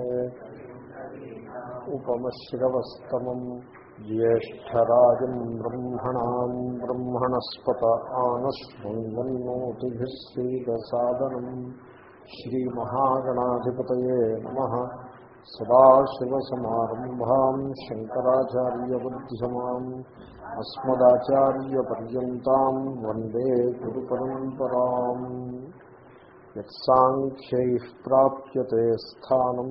విద్మహే ఉపమశ్రవస్తమం. జ్యేష్టరాజం బ్రహ్మణాం బ్రహ్మణస్పత ఆనశృణ్వన్నోతిభిः శ్రీదసాదనం శ్రీమహాగణాధిపతయే నమः. సదాశివసమారంభాం శంకరాచార్యబుద్ధ్యమాం అస్మదాచార్యపర్యంతాం వందే గురుపరంపరాం యత్సాంఖ్యైః ప్రాప్యతే స్థానం.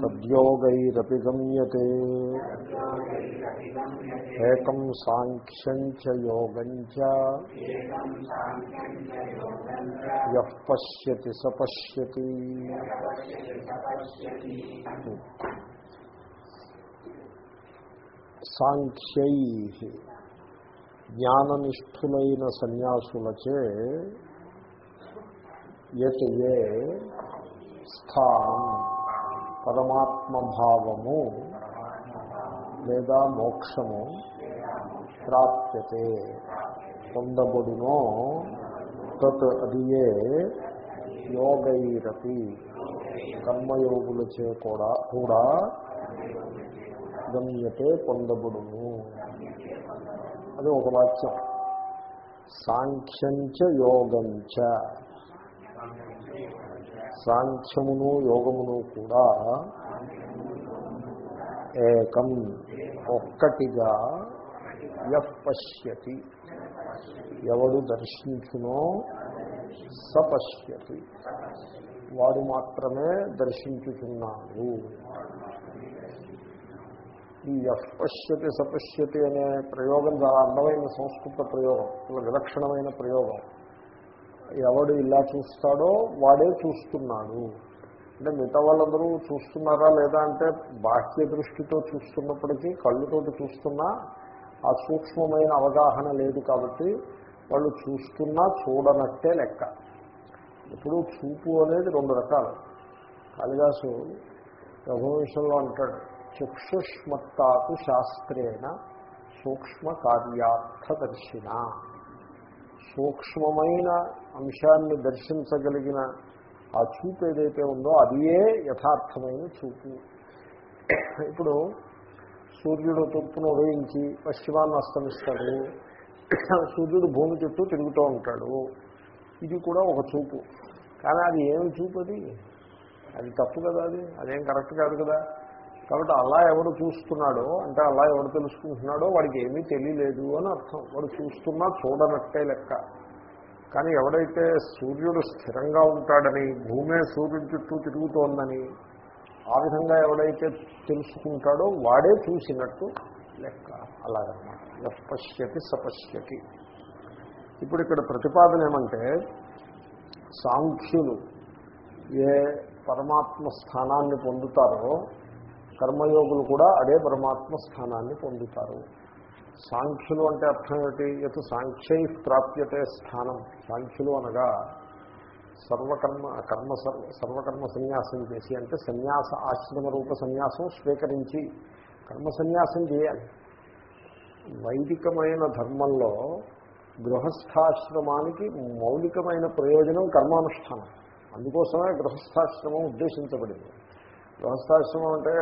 తద్యోగైరపి గమ్యతే. ఏకం సాంఖ్యం చ యోగం చ యః పశ్యతి స పశ్యతి. సాంఖ్యై జ్ఞాననిష్ఠులైన సన్యాసులచే యత్ ఏ స్థానం పరమాత్మభావము లేదా మోక్షము ప్రాప్యతే. పొందబడునో తత్ అదియే యోగైరపి. కర్మయోగులచే కూడా కూడా గమ్యతే పొందబడును. అని ఒక వాక్యం. సాంఖ్యంచ యోగంచ. సాంఖ్యమును యోగమును కూడా ఏకం ఒక్కటిగా యః పశ్యతి. ఎవడు దర్శించునో సపశ్యతి. వాడు మాత్రమే దర్శించుచున్నాడు. ఈ యః సపశ్యతి అనే ప్రయోగం చాలా అందమైన సంస్కృత ప్రయోగం చాలా విలక్షణమైన ప్రయోగం. ఎవడు ఇలా చూస్తాడో వాడే చూస్తున్నాడు. అంటే మిగతా వాళ్ళందరూ చూస్తున్నారా లేదా అంటే బాహ్య దృష్టితో చూస్తున్నప్పటికీ కళ్ళుతోటి చూస్తున్నా ఆ సూక్ష్మమైన అవగాహన లేదు కాబట్టి వాళ్ళు చూస్తున్నా చూడనట్టే లెక్క. ఇప్పుడు చూపు అనేది రెండు రకాలు. కాళిదాసు రఘువంశంలో అంటాడు చక్షుష్మత్తాకు శాస్త్రేణ సూక్ష్మ కార్యార్థదర్శిన సూక్ష్మమైన అంశాన్ని దర్శించగలిగిన ఆ చూపు ఏదైతే ఉందో అదియే యథార్థమైన చూపు. ఇప్పుడు సూర్యుడు తూర్పును ఉదయించి పశ్చిమాన్ని అస్తమిస్తాడు. సూర్యుడు భూమి చుట్టూ తిరుగుతూ ఉంటాడు. ఇది కూడా ఒక చూపు. కానీ అది ఏమి చూపు అది? అది తప్పు కదా అది. అదేం కరెక్ట్ కాదు కదా. కాబట్టి అలా ఎవడు చూస్తున్నాడో అంటే అలా ఎవడు తెలుసుకుంటున్నాడో వాడికి ఏమీ తెలియలేదు అని అర్థం. వాడు చూస్తున్నా చూడనట్టే లెక్క. కానీ ఎవడైతే సూర్యుడు స్థిరంగా ఉంటాడని భూమే సూర్యుడి చుట్టూ తిరుగుతోందని ఆ విధంగా ఎవడైతే తెలుసుకుంటాడో వాడే చూసినట్టు లెక్క. అలాగన్నమాట పశ్యతి సపశ్యతి. ఇప్పుడు ఇక్కడ ప్రతిపాదన ఏమంటే సాంఖ్యులు ఏ పరమాత్మ స్థానాన్ని పొందుతారో కర్మయోగులు కూడా అదే పరమాత్మ స్థానాన్ని పొందుతారు. సాంఖ్యులు అంటే అర్థం ఏమిటి? యత్ సాంఖ్యై ప్రాప్యతే స్థానం. సాంఖ్యులు అనగా సర్వకర్మ కర్మ సర్వకర్మ సన్యాసం చేసి అంటే సన్యాస ఆశ్రమ రూప సన్యాసం స్వీకరించి కర్మ సన్యాసం చేయాలి. వైదికమైన ధర్మంలో గృహస్థాశ్రమానికి మౌలికమైన ప్రయోజనం కర్మానుష్ఠానం. అందుకోసమే గృహస్థాశ్రమం ఉద్దేశించబడింది. గృహస్థాశ్రమం అంటే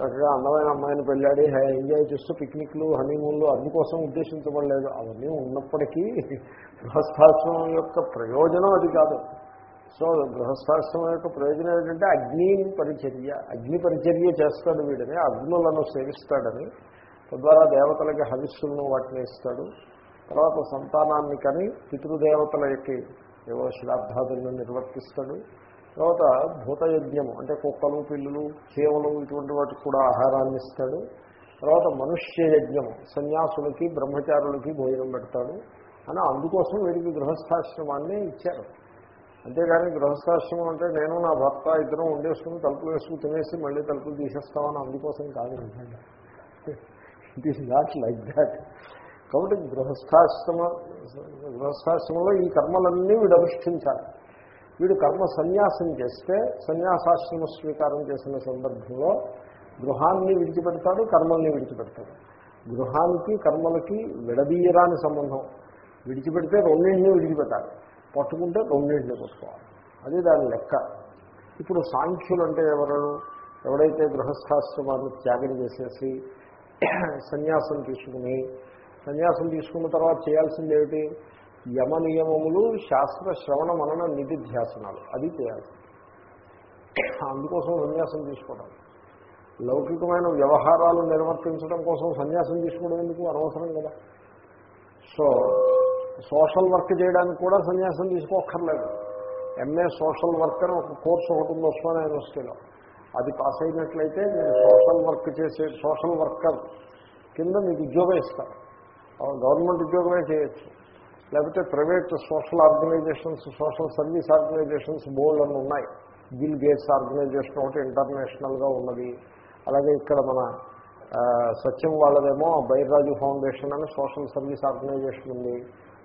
చక్కగా అందమైన అమ్మాయిని పెళ్ళాడి ఎంజాయ్ చేస్తూ పిక్నిక్లు హనీమూన్లు అందుకోసం ఉద్దేశించబడలేదు. అవన్నీ ఉన్నప్పటికీ గృహస్థాశ్రమం యొక్క ప్రయోజనం అది కాదు. సో గృహస్థాశ్రమం యొక్క ప్రయోజనం ఏంటంటే అగ్ని పరిచర్య. అగ్ని పరిచర్య చేస్తాడు వీడని అగ్నులను సేవిస్తాడని. తద్వారా దేవతలకి హవిస్సులను వాటిని ఇస్తాడు. తర్వాత సంతానాన్ని కానీ పితృదేవతలకి ఏవో శ్రాద్ధాదులను నిర్వర్తిస్తాడు. తర్వాత భూతయజ్ఞము అంటే కుక్కలు పిల్లులు చేవలు ఇటువంటి వాటికి కూడా ఆహారాన్ని ఇస్తాడు. తర్వాత మనుష్య యజ్ఞము సన్యాసులకి బ్రహ్మచారులకి భోజనం పెడతాడు. అని అందుకోసం వీడికి గృహస్థాశ్రమాన్ని ఇచ్చారు. అంతేగాని గృహస్థాశ్రమం అంటే నేను నా భర్త ఇద్దరం ఉండేసుకుని తలుపులు వేసుకుని తినేసి మళ్ళీ తలుపులు తీసేస్తామని అందుకోసం కాదు. It is not like that కాబట్టి గృహస్థాశ్రమ గృహస్థాశ్రమంలో ఈ కర్మలన్నీ వీడు అనుష్ఠించాలి. వీడు కర్మ సన్యాసం చేస్తే సన్యాసాశ్రమ స్వీకారం చేసిన సందర్భంలో గృహాన్ని విడిచిపెడతాడు కర్మల్ని విడిచిపెడతాడు. గృహానికి కర్మలకి విడదీయరాని సంబంధం. విడిచిపెడితే రెండింటినీ విడిచిపెట్టాలి. పట్టుకుంటే రెండింటినీ పట్టుకోవాలి. అది దాని లెక్క. ఇప్పుడు సాంఖ్యులు అంటే ఎవరు ఎవడైతే గృహస్థాశ్రమాన్ని త్యాగం చేసేసి సన్యాసం తీసుకుని సన్యాసం తీసుకున్న తర్వాత చేయాల్సింది ఏమిటి యమ నియమములు శాస్త్ర శ్రవణ మనన నిధిధ్యాసనాలు. అది చేయాలి. అందుకోసం సన్యాసం తీసుకోవడం. లౌకికమైన వ్యవహారాలు నిర్వర్తించడం కోసం సన్యాసం తీసుకోవడం ఎందుకు? అనవసరం కదా. సో సోషల్ వర్క్ చేయడానికి కూడా సన్యాసం తీసుకోక్కర్లేదు. ఎంఏ సోషల్ వర్క్ అని ఒక కోర్సు ఒకటి ఉంది ఉస్మానియా యూనివర్సిటీలో. అది పాస్ అయినట్లయితే మీరు సోషల్ వర్క్ చేసే సోషల్ వర్కర్ కింద మీకు ఉద్యోగం ఇస్తాను. గవర్నమెంట్ ఉద్యోగమే చేయొచ్చు. లేకపోతే private social organisations social service organisations board అని ఉన్నాయి. బిల్ గేట్స్ ఆర్గనైజేషన్ ఒకటి ఇంటర్నేషనల్గా ఉన్నది. అలాగే ఇక్కడ మన సత్యం వాళ్ళదేమో బైర్రాజు ఫౌండేషన్ అని సోషల్ సర్వీస్ ఆర్గనైజేషన్ ఉంది.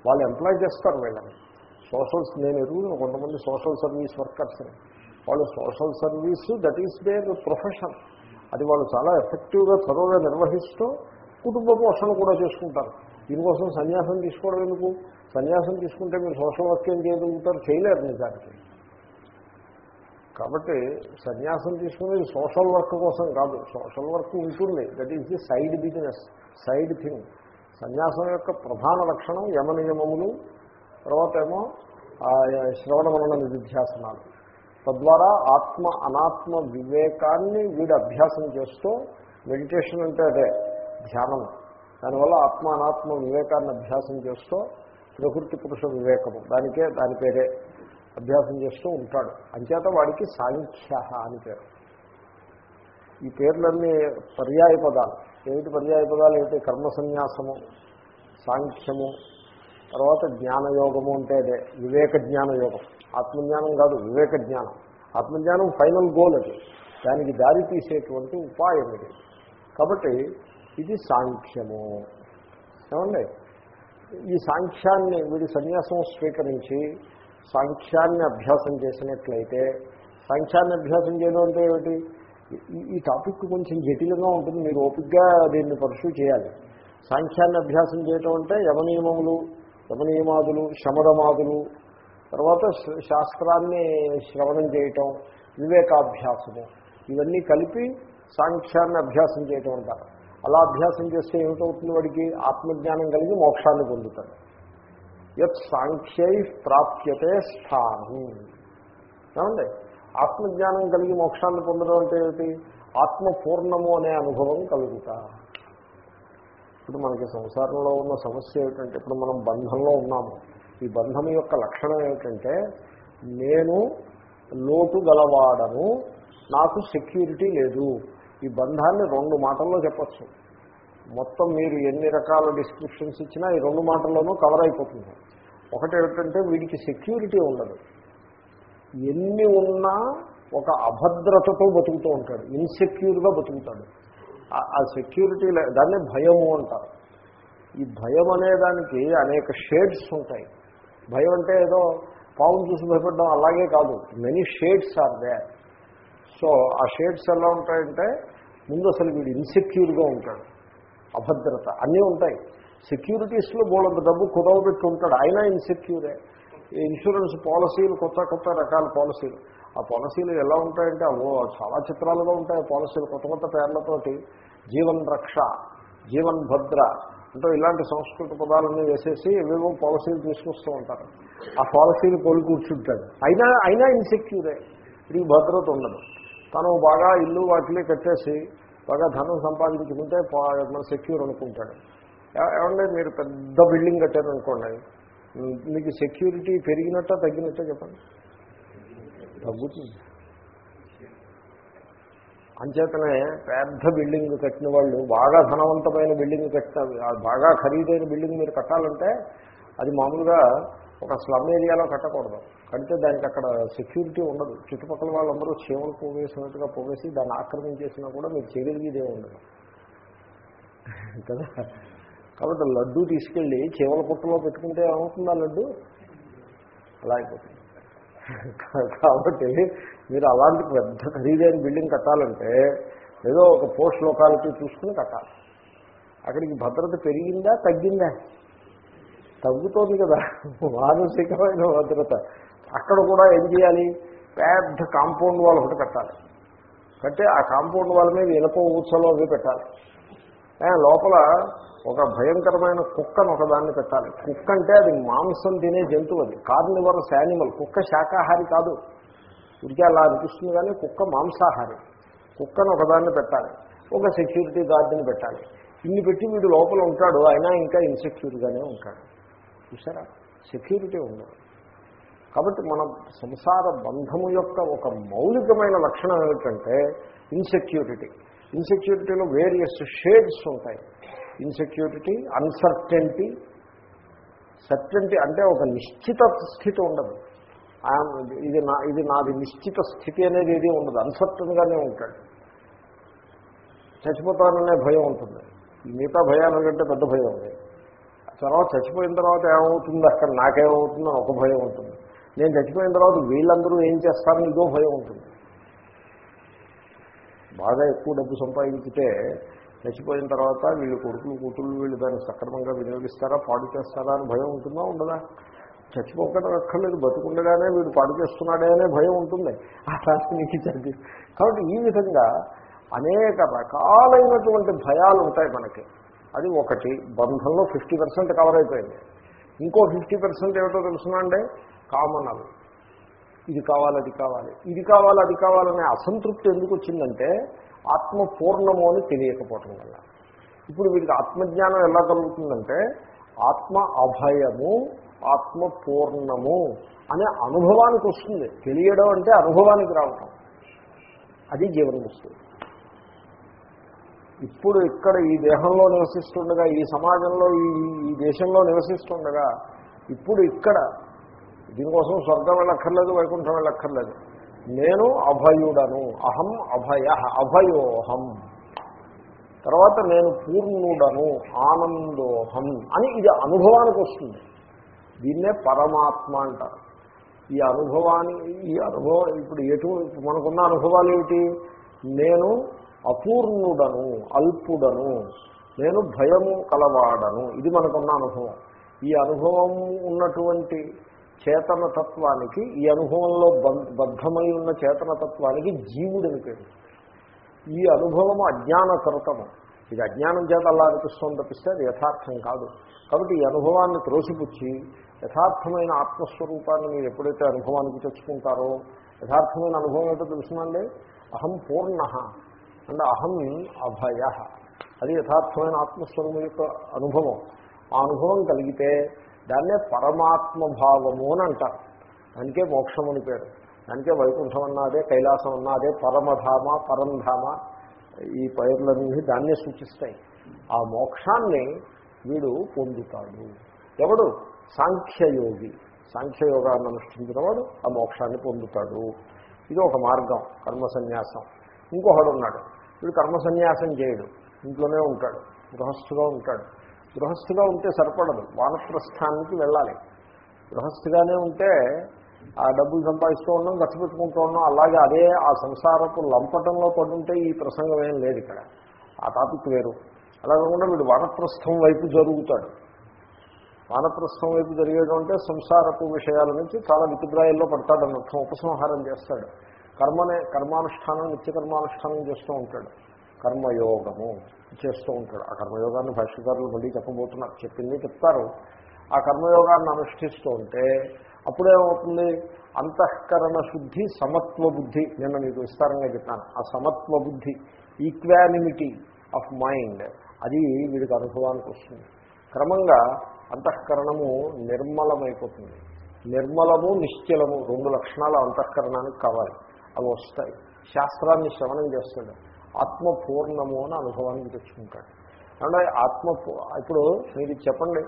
వాళ్ళు ఎంప్లాయ్ చేస్తారు వీళ్ళని. సోషల్స్ నేను ఎరుగును కొంతమంది సోషల్ సర్వీస్ వర్కర్స్. వాళ్ళు social service that is their profession. అది వాళ్ళు చాలా ఎఫెక్టివ్గా త్వరగా నిర్వహిస్తూ కుటుంబ పోషణ కూడా చేసుకుంటారు. దీనికోసం సన్యాసం తీసుకోవడం ఎందుకు? సన్యాసం తీసుకుంటే మీరు సోషల్ వర్క్ ఏం చేయగలుగుతారు? చేయలేరు నిజానికి. కాబట్టి సన్యాసం తీసుకునేది సోషల్ వర్క్ కోసం కాదు. సోషల్ వర్క్ ఉంటుంది. That is the side business side thing సన్యాసం యొక్క ప్రధాన లక్షణం యమ నియమములు తర్వాత ఏమో శ్రవణ మనన నిధ్యాసనాలు తద్వారా ఆత్మ అనాత్మ వివేకాన్ని వీడు అభ్యాసం చేస్తూ మెడిటేషన్ అంటే అదే ధ్యానం దానివల్ల ఆత్మ అనాత్మ వివేకాన్ని అభ్యాసం చేస్తూ ప్రకృతి పురుష వివేకము. దానికే దాని పేరే అభ్యాసం చేస్తూ ఉంటాడు. అంచేత వాడికి సాంఖ్య అని పేరు. ఈ పేర్లన్నీ పర్యాయ పదాలు. ఏమిటి పర్యాయ పదాలు? ఏమిటి? కర్మ సన్యాసము సాంఖ్యము తర్వాత జ్ఞానయోగము అంటే అదే వివేక జ్ఞానయోగం. ఆత్మజ్ఞానం కాదు వివేక జ్ఞానం. ఆత్మజ్ఞానం ఫైనల్ గోల్ అది. దానికి దారి తీసేటువంటి ఉపాయం ఇది. కాబట్టి ఇది సాంఖ్యము. ఏమండి? ఈ సాంఖ్యాన్ని వీడి సన్యాసం స్వీకరించి సాంఖ్యాన్ని అభ్యాసం చేసినట్లయితే సాంఖ్యాన్ని అభ్యాసం చేయడం అంటే ఏమిటి? ఈ- ఈ టాపిక్ కొంచెం జటిలంగా ఉంటుంది మీరు ఓపిక్గా దీన్ని పర్సూ చేయాలి. సాంఖ్యాన్ని అభ్యాసం చేయటం అంటే యమనియమములు యమనియమాదులు శమరమాదులు తర్వాత శ- శాస్త్రాన్ని శ్రవణం చేయటం వివేకాభ్యాసము ఇవన్నీ కలిపి సాంఖ్యాన్ని అభ్యాసం చేయటం అంటారు. అలా అభ్యాసం చేస్తే ఏమిటవుతుంది వాడికి? ఆత్మజ్ఞానం కలిగి మోక్షాన్ని పొందుతాడు. యత్ సాంఖ్యై ప్రాప్యతే స్థానం. ఏమండి? ఆత్మజ్ఞానం కలిగి మోక్షాన్ని పొందడం అంటే ఏమిటి? ఆత్మపూర్ణము అనే అనుభవం కలుగుతా. ఇప్పుడు మనకి సంసారంలో ఉన్న సమస్య ఏమిటంటే ఇప్పుడు మనం బంధంలో ఉన్నాము. ఈ బంధం యొక్క లక్షణం ఏమిటంటే నేను లోటు గలవాడను నాకు సెక్యూరిటీ లేదు. ఈ బంధాన్ని రెండు మాటల్లో చెప్పచ్చు. మొత్తం మీరు ఎన్ని రకాల డిస్క్రిప్షన్స్ ఇచ్చినా ఈ రెండు మాటల్లోనూ కవర్ అయిపోతుంది. ఒకటి ఏమిటంటే వీడికి సెక్యూరిటీ ఉండదు. ఎన్ని ఉన్నా ఒక అభద్రతతో బతుకుతూ ఉంటాడు. ఇన్సెక్యూర్గా బతుకుతాడు. ఆ- సెక్యూరిటీ దాన్ని భయము అంటారు. ఈ భయం అనేదానికి అనేక షేడ్స్ ఉంటాయి. భయం అంటే ఏదో పావును చూసి భయపడడం అలాగే కాదు. Many shades are they so ఆ షేడ్స్ ఎలా ఉంటాయంటే ముందు అసలు వీడు ఇన్సెక్యూర్గా ఉంటాడు. అభద్రత. అన్నీ ఉంటాయి. సెక్యూరిటీస్లో బోలంత డబ్బు కుదవ పెట్టి ఉంటాడు. అయినా ఇన్సెక్యూరే ఇన్సూరెన్స్ పాలసీలు కొత్త కొత్త రకాల పాలసీలు. ఆ పాలసీలు ఎలా ఉంటాయంటే అవో చాలా చిత్రాలుగా ఉంటాయి పాలసీలు కొత్త కొత్త పేర్లతోటి. జీవన్ రక్ష జీవన్ భద్ర అంటే ఇలాంటి సంస్కృత పదాలన్నీ వేసేసి ఏవేవో పాలసీలు తీసుకొస్తూ ఉంటారు. ఆ పాలసీలు కొలు కూర్చుంటాడు. అయినా అయినా ఇన్సెక్యూరే ఇది భద్రత ఉండదు. తను బాగా ఇల్లు వాటిని కట్టేసి బాగా ధనం సంపాదించుకుంటే మన సెక్యూర్ అనుకుంటాడు. ఏమంటే మీరు పెద్ద బిల్డింగ్ కట్టారనుకోండి అనుకోండి మీకు సెక్యూరిటీ పెరిగినట్ట తగ్గినట్ట చెప్పండి? తగ్గుతుంది. అంచేతనే పెద్ద బిల్డింగ్ కట్టిన వాళ్ళు బాగా ధనవంతమైన బిల్డింగ్ కట్టిన బాగా ఖరీదైన బిల్డింగ్ మీరు కట్టాలంటే అది మామూలుగా ఒక స్లమ్ ఏరియాలో కట్టకూడదు. కడితే దానికి అక్కడ సెక్యూరిటీ ఉండదు. చుట్టుపక్కల వాళ్ళందరూ చీమలు పోవేసినట్టుగా పోవేసి దాన్ని ఆక్రమించేసినా కూడా మీరు చేయగలిగేదే ఉండదు. కదా? కాబట్టి లడ్డు తీసుకెళ్ళి చీమల పుట్టలో పెట్టుకుంటే ఏమవుతుంది ఆ లడ్డు? అలా అయిపోతుంది. కాబట్టి మీరు అలాంటి పెద్ద ఖరీదైన బిల్డింగ్ కట్టాలంటే ఏదో ఒక పోస్ట్ లోకాలిటీ చూసుకుని కట్టాలి. అక్కడికి భద్రత పెరిగిందా తగ్గిందా? తగ్గుతోంది కదా. మానసికమైన భద్రత. అక్కడ కూడా ఏం చేయాలి? పెద్ద కాంపౌండ్ వాల్ ఒకటి కట్టాలి. కట్టి ఆ కాంపౌండ్ వాల్ మీద ఇనప ఊచలో అవి పెట్టాలి. లోపల ఒక భయంకరమైన కుక్కను ఒకదాన్ని పెట్టాలి. కుక్క అంటే అది మాంసం తినే జంతువు అది. కార్నివరస్ యానిమల్ కుక్క శాకాహారి కాదు. ఇదికే అలా అనిపిస్తుంది కానీ కుక్క మాంసాహారి. కుక్కను ఒకదాన్ని పెట్టాలి. ఒక సెక్యూరిటీ గార్డుని పెట్టాలి. ఇన్ని పెట్టి వీడు లోపల ఉంటాడు అయినా ఇంకా ఇన్సెక్యూర్గానే ఉంటాడు. చూసారా? సెక్యూరిటీ ఉండదు కాబట్టి మన సంసార బంధము యొక్క ఒక మౌలికమైన లక్షణం ఏమిటంటే ఇన్సెక్యూరిటీ ఇన్సెక్యూరిటీలో వేరియస్ షేడ్స్ ఉంటాయి. ఇన్సెక్యూరిటీ అన్సర్టెంటీ సర్టెంటీ అంటే ఒక నిశ్చిత స్థితి ఉండదు. ఇది నా ఇది నాది నిశ్చిత స్థితి అనేది ఏది ఉండదు. అన్సర్టన్గానే ఉంటాడు. చచ్చిపోతాననే భయం ఉంటుంది. మిగతా భయాల కంటే పెద్ద భయం ఉంది. తర్వాత చచ్చిపోయిన తర్వాత ఏమవుతుంది? అక్కడ నాకేమవుతుందో ఒక భయం ఉంటుంది. నేను చచ్చిపోయిన తర్వాత వీళ్ళందరూ ఏం చేస్తారని ఇదో భయం ఉంటుంది. బాగా ఎక్కువ డబ్బు సంపాదించితే చచ్చిపోయిన తర్వాత వీళ్ళు కొడుకులు కూతుళ్ళు వీళ్ళు దాన్ని సక్రమంగా వినియోగిస్తారా? పాడు చేస్తారా అని భయం ఉంటుందా? ఉండదా? చచ్చిపోకుండా అక్కర్లేదు. బతుకుండగానే వీడు పాడు చేస్తున్నాడే అనే భయం ఉంటుంది. అలాంటి నీకు చదివి కాబట్టి ఈ విధంగా అనేక రకాలైనటువంటి భయాలు ఉంటాయి మనకి. అది ఒకటి. బంధంలో ఫిఫ్టీ పర్సెంట్ కవర్ అయిపోయింది. ఇంకో ఫిఫ్టీ పర్సెంట్ ఏమిటో తెలుసునండి కామనల్ ఇది కావాలి అది కావాలి. ఇది కావాలి అది కావాలనే అసంతృప్తి ఎందుకు వచ్చిందంటే ఆత్మ పూర్ణము అని తెలియకపోవటం వల్ల. ఇప్పుడు వీరికి ఆత్మజ్ఞానం ఎలా కలుగుతుందంటే ఆత్మ అభయము ఆత్మ పూర్ణము అనే అనుభవానికి వస్తుంది. తెలియడం అంటే అనుభవానికి రావటం. అది జీవన వస్తుంది ఇప్పుడు ఇక్కడ ఈ దేహంలో నివసిస్తుండగా ఈ సమాజంలో ఈ ఈ దేశంలో నివసిస్తుండగా ఇప్పుడు ఇక్కడ దీనికోసం స్వర్గం వెళ్ళక్కర్లేదు వైకుంఠం వెళ్ళక్కర్లేదు. నేను అభయుడను. అహం అభయ అభయోహం. తర్వాత నేను పూర్ణుడను ఆనందోహం అని ఇది అనుభవానికి వస్తుంది. దీన్నే పరమాత్మ అంటారు. ఈ అనుభవాన్ని ఈ అనుభవం ఇప్పుడు ఎటు మనకున్న అనుభవాలు ఏమిటి? నేను అపూర్ణుడను అల్పుడను నేను భయము కలవాడను. ఇది మనకున్న అనుభవం. ఈ అనుభవం ఉన్నటువంటి చేతనతత్వానికి ఈ అనుభవంలో బద్ధమై ఉన్న చేతనతత్వానికి జీవుడని పేరు. ఈ అనుభవము అజ్ఞానకృతము ఇది అజ్ఞానం చేత అలా అనిపిస్తుంది తప్పిస్తే అది యథార్థం కాదు. కాబట్టి ఈ అనుభవాన్ని త్రోసిపుచ్చి యథార్థమైన ఆత్మస్వరూపాన్ని మీరు ఎప్పుడైతే అనుభవానికి తెచ్చుకుంటారో యథార్థమైన అనుభవం ఏంటో తెలుసునండి అహం పూర్ణ. అంటే అహం అభయ. అది యథార్థమైన ఆత్మస్వరూపం యొక్క అనుభవం. ఆ అనుభవం కలిగితే దాన్నే పరమాత్మభావము అని అంటారు. దానికే మోక్షం అని పేరు. దానికే వైకుంఠం అన్నదే కైలాసం అన్నదే పరమధామ పరంధామ ఈ పైర్లన్నీ దాన్నే సూచిస్తాయి. ఆ మోక్షాన్ని వీడు పొందుతాడు. ఎవడు? సాంఖ్యయోగి. సాంఖ్యయోగాన్ని అనుష్ఠించినవాడు ఆ మోక్షాన్ని పొందుతాడు. ఇది ఒక మార్గం కర్మ సన్యాసం ఇంకొకడు ఉన్నాడు. వీడు కర్మ సన్యాసం చేయడు. ఇంట్లోనే ఉంటాడు. గృహస్థుగా ఉంటాడు. గృహస్థుగా ఉంటే సరిపడదు. వానప్రస్థానికి వెళ్ళాలి. గృహస్థుగానే ఉంటే ఆ డబ్బులు సంపాదిస్తూ ఉన్నాం ఖర్చు పెట్టుకుంటూ ఉన్నాం అలాగే అదే ఆ సంసారపు లంపటంలో పడుంటే ఈ ప్రసంగం ఏం లేదు ఇక్కడ. ఆ టాపిక్ వేరు. అలా కాకుండా వీడు వానప్రస్థం వైపు జరుగుతాడు. వానప్రస్థం వైపు జరిగేటంటే సంసారపు విషయాల నుంచి చాలా వితిగ్రాయాల్లో పడతాడు అన్నర్థం ఉపసంహారం చేస్తాడు. కర్మనే కర్మానుష్ఠానం నిత్య కర్మానుష్ఠానం చేస్తూ ఉంటాడు. కర్మయోగము చేస్తూ ఉంటాడు. ఆ కర్మయోగాన్ని భాష్యకారులు మళ్ళీ చెప్పబోతున్నారు. చెప్పింది చెప్తారు. ఆ కర్మయోగాన్ని అనుష్ఠిస్తూ ఉంటే అప్పుడేమవుతుంది అంతఃకరణ శుద్ధి సమత్వ బుద్ధి. నిన్న మీకు విస్తారంగా చెప్పాను. ఆ సమత్వ బుద్ధి ఈక్వానిమిటీ ఆఫ్ మైండ్ అది వీడికి అనుభవానికి వస్తుంది. క్రమంగా అంతఃకరణము నిర్మలమైపోతుంది. నిర్మలము నిశ్చలము రెండు లక్షణాలు అంతఃకరణానికి కావాలి. అవి వస్తాయి. శాస్త్రాన్ని శ్రవణం చేస్తాడు. ఆత్మ పూర్ణము అని అనుభవానికి తెచ్చుకుంటాడు. అంటే ఆత్మ పూ- ఇప్పుడు మీరు చెప్పండి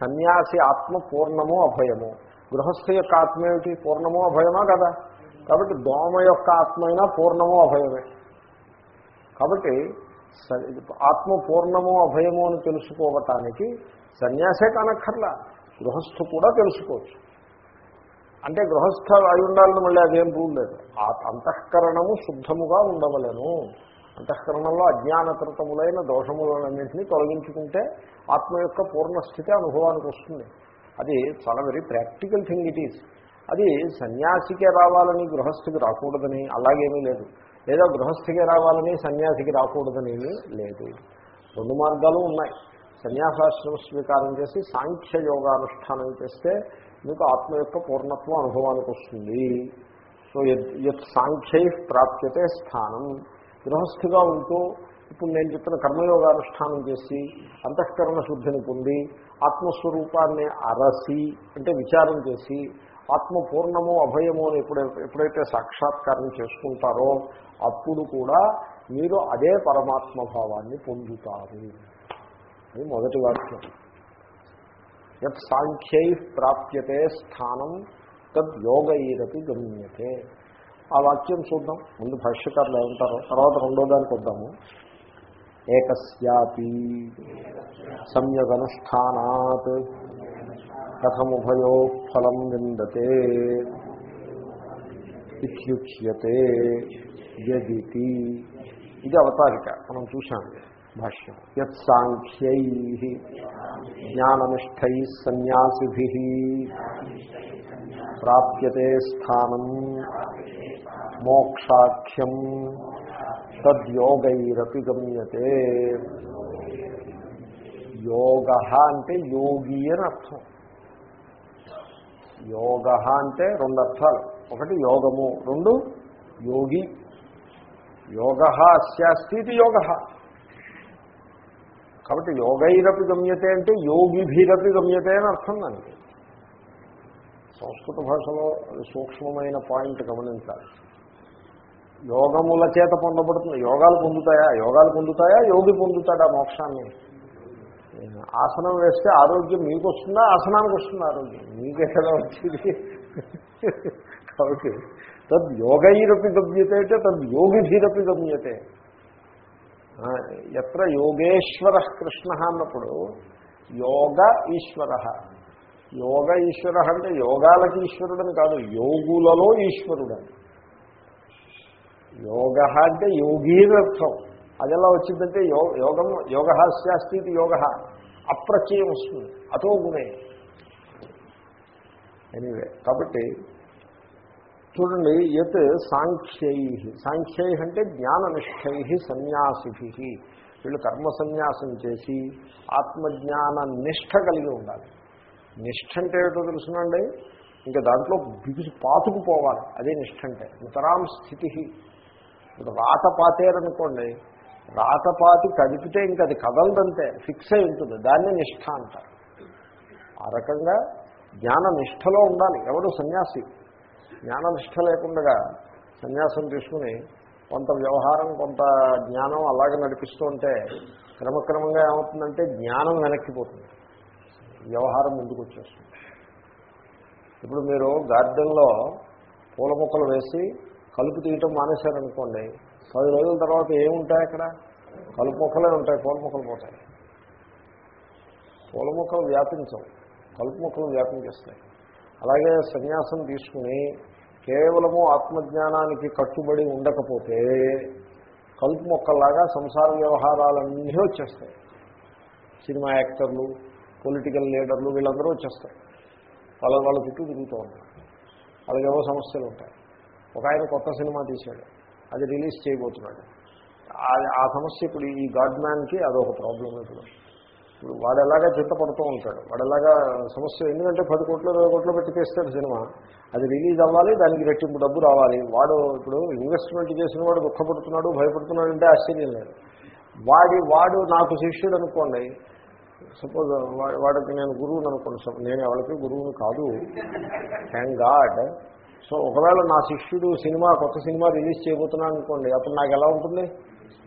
సన్యాసి ఆత్మ పూర్ణము అభయము. గృహస్థ యొక్క ఆత్మ ఏమిటి? పూర్ణము అభయమా కదా? కాబట్టి దోమ యొక్క ఆత్మ అయినా పూర్ణము అభయమే. కాబట్టి స- ఆత్మ పూర్ణము అభయము అని తెలుసుకోవటానికి సన్యాసే కానక్కర్లా. గృహస్థు కూడా తెలుసుకోవచ్చు. అంటే గృహస్థ అయి ఉండాలని మళ్ళీ అదేం రూల్ లేదు. ఆ అంతఃకరణము శుద్ధముగా ఉండవలను. అంతఃకరణంలో అజ్ఞానకృతములైన దోషములన్నింటినీ తొలగించుకుంటే ఆత్మ యొక్క పూర్ణస్థితి అనుభవానికి వస్తుంది. అది చాలా very practical thing it is అది సన్యాసికే రావాలని గృహస్థికి రాకూడదని అలాగేమీ లేదు. లేదా గృహస్థికే రావాలని సన్యాసికి రాకూడదని లేదు. రెండు మార్గాలు ఉన్నాయి. సన్యాసాశ్రమ స్వీకారం చేసి సాంఖ్య యోగానుష్ఠానం చేస్తే మీకు ఆత్మ యొక్క పూర్ణత్వం అనుభవానికి వస్తుంది. సో యత్ సాంఖ్యై ప్రాప్యతే స్థానం. గృహస్థిగా ఉంటూ ఇప్పుడు నేను చెప్పిన కర్మయోగానుష్ఠానం చేసి అంతఃకరణ శుద్ధిని పొంది ఆత్మస్వరూపాన్ని అరసి అంటే విచారం చేసి ఆత్మ పూర్ణము అభయము అని ఎప్పుడైతే ఎప్పుడైతే సాక్షాత్కారం చేసుకుంటారో అప్పుడు కూడా మీరు అదే పరమాత్మ భావాన్ని పొందుతారు. అది మొదటి వాక్యం. యత్ సాంఖ్యై ప్రాప్యతే స్థానం తద్ యోగైరపి గమ్యతే. ఆ వాక్యం చూద్దాం. ముందు భాష్యకారులు ఏమంటారో తర్వాత రెండో దానికి వద్దాము. ఏకస్యాపి సమ్యగనుష్ఠానాత్ కథముభయో ఫలం విందతే ఇత్యుచ్యతే యదితి. ఇది అవతారిక మనం చూసాం భాష్యం. యత్ సాంఖ్యై జ్ఞాననిష్టై సన్యాసిభి ప్రాప్యతే స్థానం మోక్షాఖ్యం తద్యోగైరపి గమ్యతే. యోగ అంటే యోగి అని అర్థం. యోగ అంటే రెండు అర్థాలు. ఒకటి యోగము రెండు యోగి. యోగ అస్యాస్తి ఇది యోగ. కాబట్టి యోగైరపి గమ్యతే అంటే యోగిభిరపి గమ్యతే అని అర్థం దానికి. సంస్కృత భాషలో అది సూక్ష్మమైన పాయింట్ గమనించాలి. యోగముల చేత పొందబడుతుంది. యోగాలు పొందుతాయా? యోగాలు పొందుతాయా? యోగి పొందుతాడా మోక్షాన్ని? ఆసనం వేస్తే ఆరోగ్యం మీకు వస్తుందా? ఆసనానికి వస్తుందా ఆరోగ్యం? మీకే కదా వచ్చింది? కాబట్టి తద్ యోగైరపి గమ్యతే అంటే తద్ యోగిభిరపి గమ్యతే. ఎత్ర యోగేశ్వర కృష్ణ అన్నప్పుడు యోగ ఈశ్వర. యోగ ఈశ్వర అంటే యోగాలకి ఈశ్వరుడని కాదు యోగులలో ఈశ్వరుడని. యోగ అంటే యోగి అది ఎలా వచ్చిందంటే యోగం యోగ శాస్త్రీ యోగ. అప్రత్యయం వస్తుంది. అతో గుణే. ఎనీవే కాబట్టి చూడండి యత్ సాంఖ్యై. సాంఖ్యై అంటే జ్ఞాననిష్టై సన్యాసిభి. వీళ్ళు కర్మ సన్యాసం చేసి ఆత్మజ్ఞాన నిష్ట కలిగి ఉండాలి. నిష్ట అంటే ఏటో తెలుసునండి? ఇంకా దాంట్లో బిగుసి పాతుకుపోవాలి అదే నిష్ట అంటే ఇతరాం స్థితి. ఇప్పుడు రాత పాతేరనుకోండి రాతపాతి కదిపితే ఇంకా అది కదలదంతే ఫిక్స్ అయి ఉంటుంది. దాన్ని నిష్ఠ అంటారు. ఆ రకంగా జ్ఞాన నిష్టలో ఉండాలి. ఎవడు సన్యాసి? జ్ఞాననిష్ట లేకుండా సన్యాసం తీసుకుని కొంత వ్యవహారం కొంత జ్ఞానం అలాగే నడిపిస్తూ ఉంటే క్రమక్రమంగా ఏమవుతుందంటే జ్ఞానం వెనక్కిపోతుంది. వ్యవహారం ముందుకు వచ్చేస్తుంది ఇప్పుడు మీరు గార్డెన్లో పూల మొక్కలు వేసి కలుపు తీయటం మానేశారనుకోండి పది రోజుల తర్వాత ఏముంటాయి అక్కడ? కలుపు మొక్కలే ఉంటాయి పూల మొక్కలు పోతాయి. పూల మొక్కలు వ్యాపించవు. కలుపు మొక్కలు వ్యాపించేస్తాయి. అలాగే సన్యాసం తీసుకుని కేవలము ఆత్మజ్ఞానానికి కట్టుబడి ఉండకపోతే కలుపు మొక్కల్లాగా సంసార వ్యవహారాలన్నీ వచ్చేస్తాయి. సినిమా యాక్టర్లు పొలిటికల్ లీడర్లు వీళ్ళందరూ వచ్చేస్తారు వాళ్ళ వాళ్ళ చుట్టూ తిరుగుతూ ఉంటారు. వాళ్ళకేవో సమస్యలు ఉంటాయి. ఒక ఆయన కొత్త సినిమా తీశాడు. అది రిలీజ్ చేయబోతున్నాడు. ఆ సమస్య ఇప్పుడు ఈ గాడ్ మ్యాన్కి అదొక ప్రాబ్లం ఇప్పుడు. ఇప్పుడు వాడు ఎలాగా చిత్తపడుతూ ఉంటాడు వాడు ఎలాగా సమస్య ఎందుకంటే పది కోట్లు ఇరవై కోట్లు పెట్టి తీస్తాడు సినిమా. అది రిలీజ్ అవ్వాలి దానికి రెట్టింపు డబ్బు రావాలి. వాడు ఇప్పుడు ఇన్వెస్ట్మెంట్ చేసిన వాడు దుఃఖపడుతున్నాడు భయపడుతున్నాడు అంటే ఆశ్చర్యం లేదు. వాడి వాడు నాకు శిష్యుడు అనుకోండి సపోజ్ వాడికి నేను గురువుని అనుకోండి నేను ఎవరికి గురువుని కాదు. థ్యాంక్ గాడ్ సో ఒకవేళ నా శిష్యుడు సినిమా కొత్త సినిమా రిలీజ్ చేయబోతున్నాను అనుకోండి అప్పుడు నాకు ఎలా ఉంటుంది?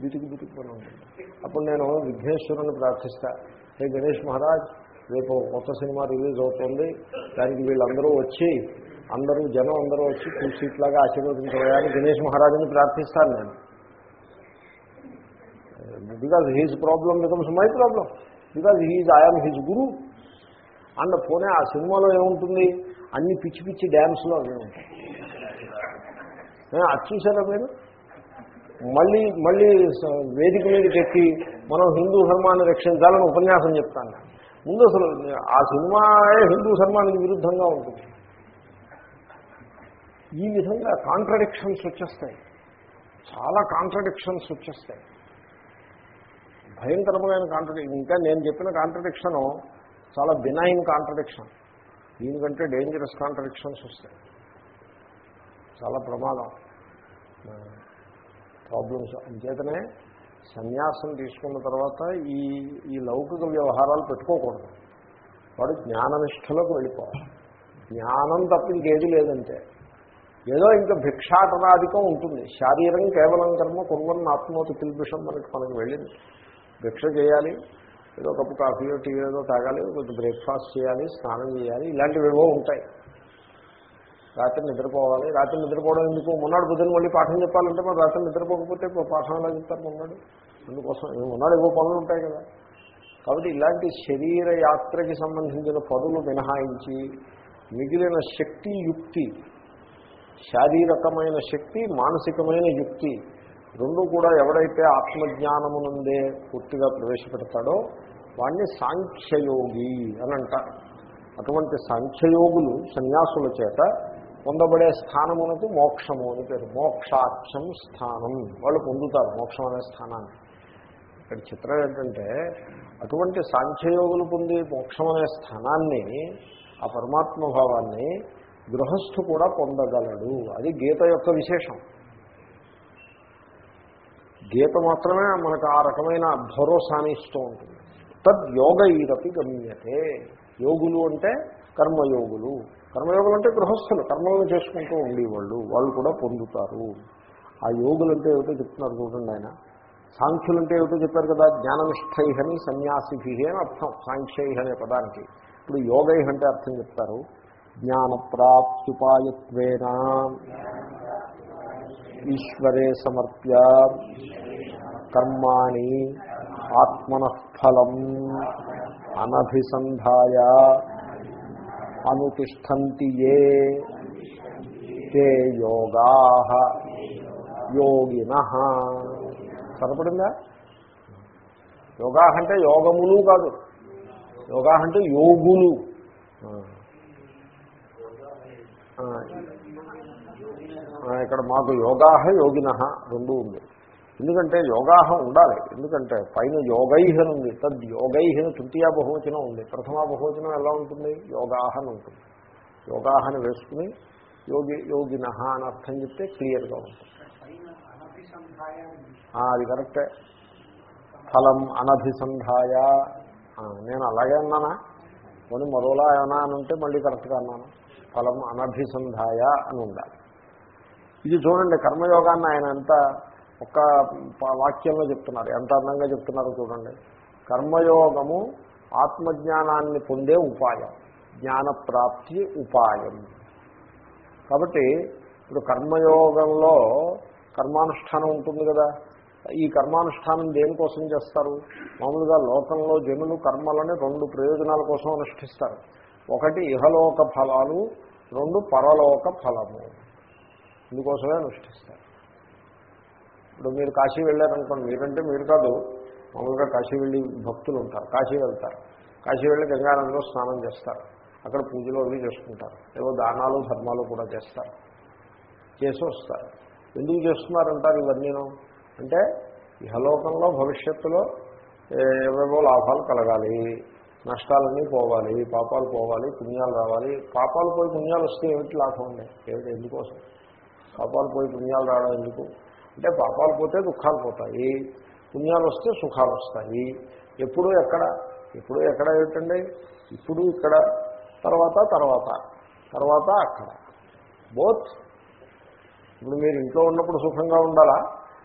బితికి బితికిపోయి ఉంటుంది. అప్పుడు నేను విఘ్నేశ్వరుని ప్రార్థిస్తా. హే గణేష్ మహారాజ్ రేపు కొత్త సినిమా రిలీజ్ అవుతుంది. దానికి వీళ్ళందరూ వచ్చి అందరూ జనం అందరూ వచ్చి టూ సీట్లాగా ఆశీర్వదించడానికి గణేష్ మహారాజుని ప్రార్థిస్తాను నేను. Because his problem becomes my problem because his I'm his guru and పోనే ఆ సినిమాలో ఏముంటుంది? అన్ని పిచ్చి పిచ్చి డ్యాన్స్లో అవి ఉంటాయి. అది చూసారా మీరు? మళ్ళీ మళ్ళీ వేదిక మీదకి ఎక్కి మనం హిందూ ధర్మాన్ని రక్షించాలని ఉపన్యాసం చెప్తాను. ముందు అసలు ఆ సినిమాయే హిందూ ధర్మానికి విరుద్ధంగా ఉంటుంది. ఈ విధంగా కాంట్రడిక్షన్స్ వచ్చేస్తాయి. చాలా కాంట్రడిక్షన్స్ వచ్చేస్తాయి. భయంకరమైన కాంట్రడిక్షన్ ఇంకా నేను చెప్పిన కాంట్రడిక్షను చాలా బినైన్ కాంట్రడిక్షన్ దీనికంటే డేంజరస్ కాంట్రడిక్షన్స్ వస్తాయి. చాలా ప్రమాదం. ప్రాబ్లమ్స్ అంచేతనే సన్యాసం తీసుకున్న తర్వాత ఈ ఈ లౌకిక వ్యవహారాలు పెట్టుకోకూడదు. వాడు జ్ఞాననిష్టలోకి వెళ్ళిపోవాలి. జ్ఞానం తప్ప ఇంకేది లేదంటే. ఏదో ఇంకా భిక్షాటనాధికం ఉంటుంది. శారీరం కేవలం కర్మ కుర్వన్ ఆత్మోతి పిల్పిషం మనకి మనకి వెళ్ళింది. భిక్ష చేయాలి ఏదో కప్పు కాఫీయో టీ ఏదో తాగాలి కొంచెం బ్రేక్ఫాస్ట్ చేయాలి స్నానం చేయాలి ఇలాంటివి ఏవో ఉంటాయి. రాత్రి నిద్రపోవాలి. రాత్రి నిద్రపోవడం ఎందుకు? మొన్నాడు బుద్ధుని మళ్ళీ పాఠం చెప్పాలంటే మరి రాత్రి నిద్రపోకపోతే పాఠం ఎలా చెప్తారు మొన్నాడు? అందుకోసం మొన్నాడు ఏవో పనులు ఉంటాయి కదా. కాబట్టి ఇలాంటి శరీర యాత్రకి సంబంధించిన పనులు మినహాయించి మిగిలిన శక్తి యుక్తి శారీరకమైన శక్తి మానసికమైన యుక్తి రెండు కూడా ఎవడైతే ఆత్మజ్ఞానమునందే పూర్తిగా ప్రవేశపెడతాడో వాణ్ణి సాంఖ్యయోగి అని అంటారు. అటువంటి సాంఖ్యయోగులు సన్యాసుల చేత పొందబడే స్థానమునకు మోక్షము అని పేరు. మోక్షాక్షం స్థానం. వాళ్ళు పొందుతారు మోక్షం అనే స్థానాన్ని. ఇక్కడ చిత్రం ఏంటంటే అటువంటి సాంఖ్యయోగులు పొంది మోక్షం అనే స్థానాన్ని ఆ పరమాత్మ భావాన్ని గృహస్థు కూడా పొందగలడు. అది గీత యొక్క విశేషం. గీత మాత్రమే మనకు ఆ రకమైన భరోసాని ఇస్తూ ఉంటుంది. తద్యోగైరపి గమ్యతే. యోగులు అంటే కర్మయోగులు. కర్మయోగులు అంటే గృహస్థులు కర్మలను చేసుకుంటూ ఉండేవాళ్ళు. వాళ్ళు కూడా పొందుతారు. ఆ యోగులు అంటే ఏమిటో చెప్తున్నారు చూడండి ఆయన. సాంఖ్యులు అంటే ఏమిటో చెప్పారు కదా జ్ఞాననిష్టైహని సన్యాసిభి అని అర్థం సాంఖ్యై అనే పదానికి. ఇప్పుడు యోగై అంటే అర్థం చెప్తారు. జ్ఞానప్రాప్త్యుపాయత్వేన ఈశ్వరే సమర్ప్య కర్మాణి ఆత్మనఃఫలం అనభిసంధాయ అనుతిష్టంతి ఏ? తే యోగా యోగిన. సరిపడిందా? యోగా అంటే యోగములు కాదు. యోగా అంటే యోగులు. ఇక్కడ మాకు యోగా యోగిన రెండు ఉంది. ఎందుకంటే యోగాహం ఉండాలి. ఎందుకంటే పైన యోగైహన్ ఉంది తద్ యోగైహన్ తృతీయ బహువచనం ఉంది. ప్రథమ బహువచనం ఎలా ఉంటుంది? యోగాహన్ ఉంటుంది. యోగాహన వేసుకుని యోగి యోగిన అని అర్థం చెప్తే క్లియర్గా ఉంటుంది. అది కరెక్టే. ఫలం అనభిసంధాయ. నేను అలాగే అన్నానా? కొన్ని మరోలా ఏమన్నా అని ఉంటే మళ్ళీ కరెక్ట్గా అన్నాను. ఫలం అనభిసంధాయ అని ఉండాలి. ఇది చూడండి కర్మయోగాన్ని ఆయన అంతా ఒక వాక్యంలో చెప్తున్నారు. ఎంత అందంగా చెప్తున్నారో చూడండి. కర్మయోగము ఆత్మజ్ఞానాన్ని పొందే ఉపాయం. జ్ఞానప్రాప్తి ఉపాయం. కాబట్టి ఇప్పుడు కర్మయోగంలో కర్మానుష్ఠానం ఉంటుంది కదా. ఈ కర్మానుష్ఠానం దేనికోసం చేస్తారు? మామూలుగా లోకంలో జనులు కర్మలని రెండు ప్రయోజనాల కోసం అనుష్ఠిస్తారు. ఒకటి ఇహలోక ఫలాలు రెండు పరలోక ఫలము. ఇందుకోసమే అనుష్ఠిస్తారు. ఇప్పుడు మీరు కాశీ వెళ్ళారనుకోండి మీరంటే మీరు కాదు మామూలుగా కాశీ వెళ్ళి భక్తులు ఉంటారు కాశీ వెళ్తారు. కాశీ వెళ్ళి గంగానదిలో స్నానం చేస్తారు. అక్కడ పూజలు అవి చేసుకుంటారు. ఏవో దానాలు ధర్మాలు కూడా చేస్తారు. చేసి వస్తారు. ఎందుకు చేస్తున్నారంటారు ఇవన్నీను? అంటే ఇహలోకంలో భవిష్యత్తులో ఏవేవో లాభాలు కలగాలి నష్టాలన్నీ పోవాలి పాపాలు పోవాలి పుణ్యాలు రావాలి. పాపాలు పోయి పుణ్యాలు వస్తే ఏమిటి లాభం ఉంది ఏమిటి? ఎందుకోసం? పాపాలు పోయి పుణ్యాలు రావడం ఎందుకు? అంటే పాపాలు పోతే దుఃఖాలు పోతాయి. పుణ్యాలు వస్తే సుఖాలు వస్తాయి. ఎప్పుడు ఎక్కడ ఎప్పుడు ఎక్కడ ఏమిటండి? ఇప్పుడు ఇక్కడ తర్వాత తర్వాత తర్వాత అక్కడ. బోత్ ఇప్పుడు మీరు ఇంట్లో ఉన్నప్పుడు సుఖంగా ఉండాలా?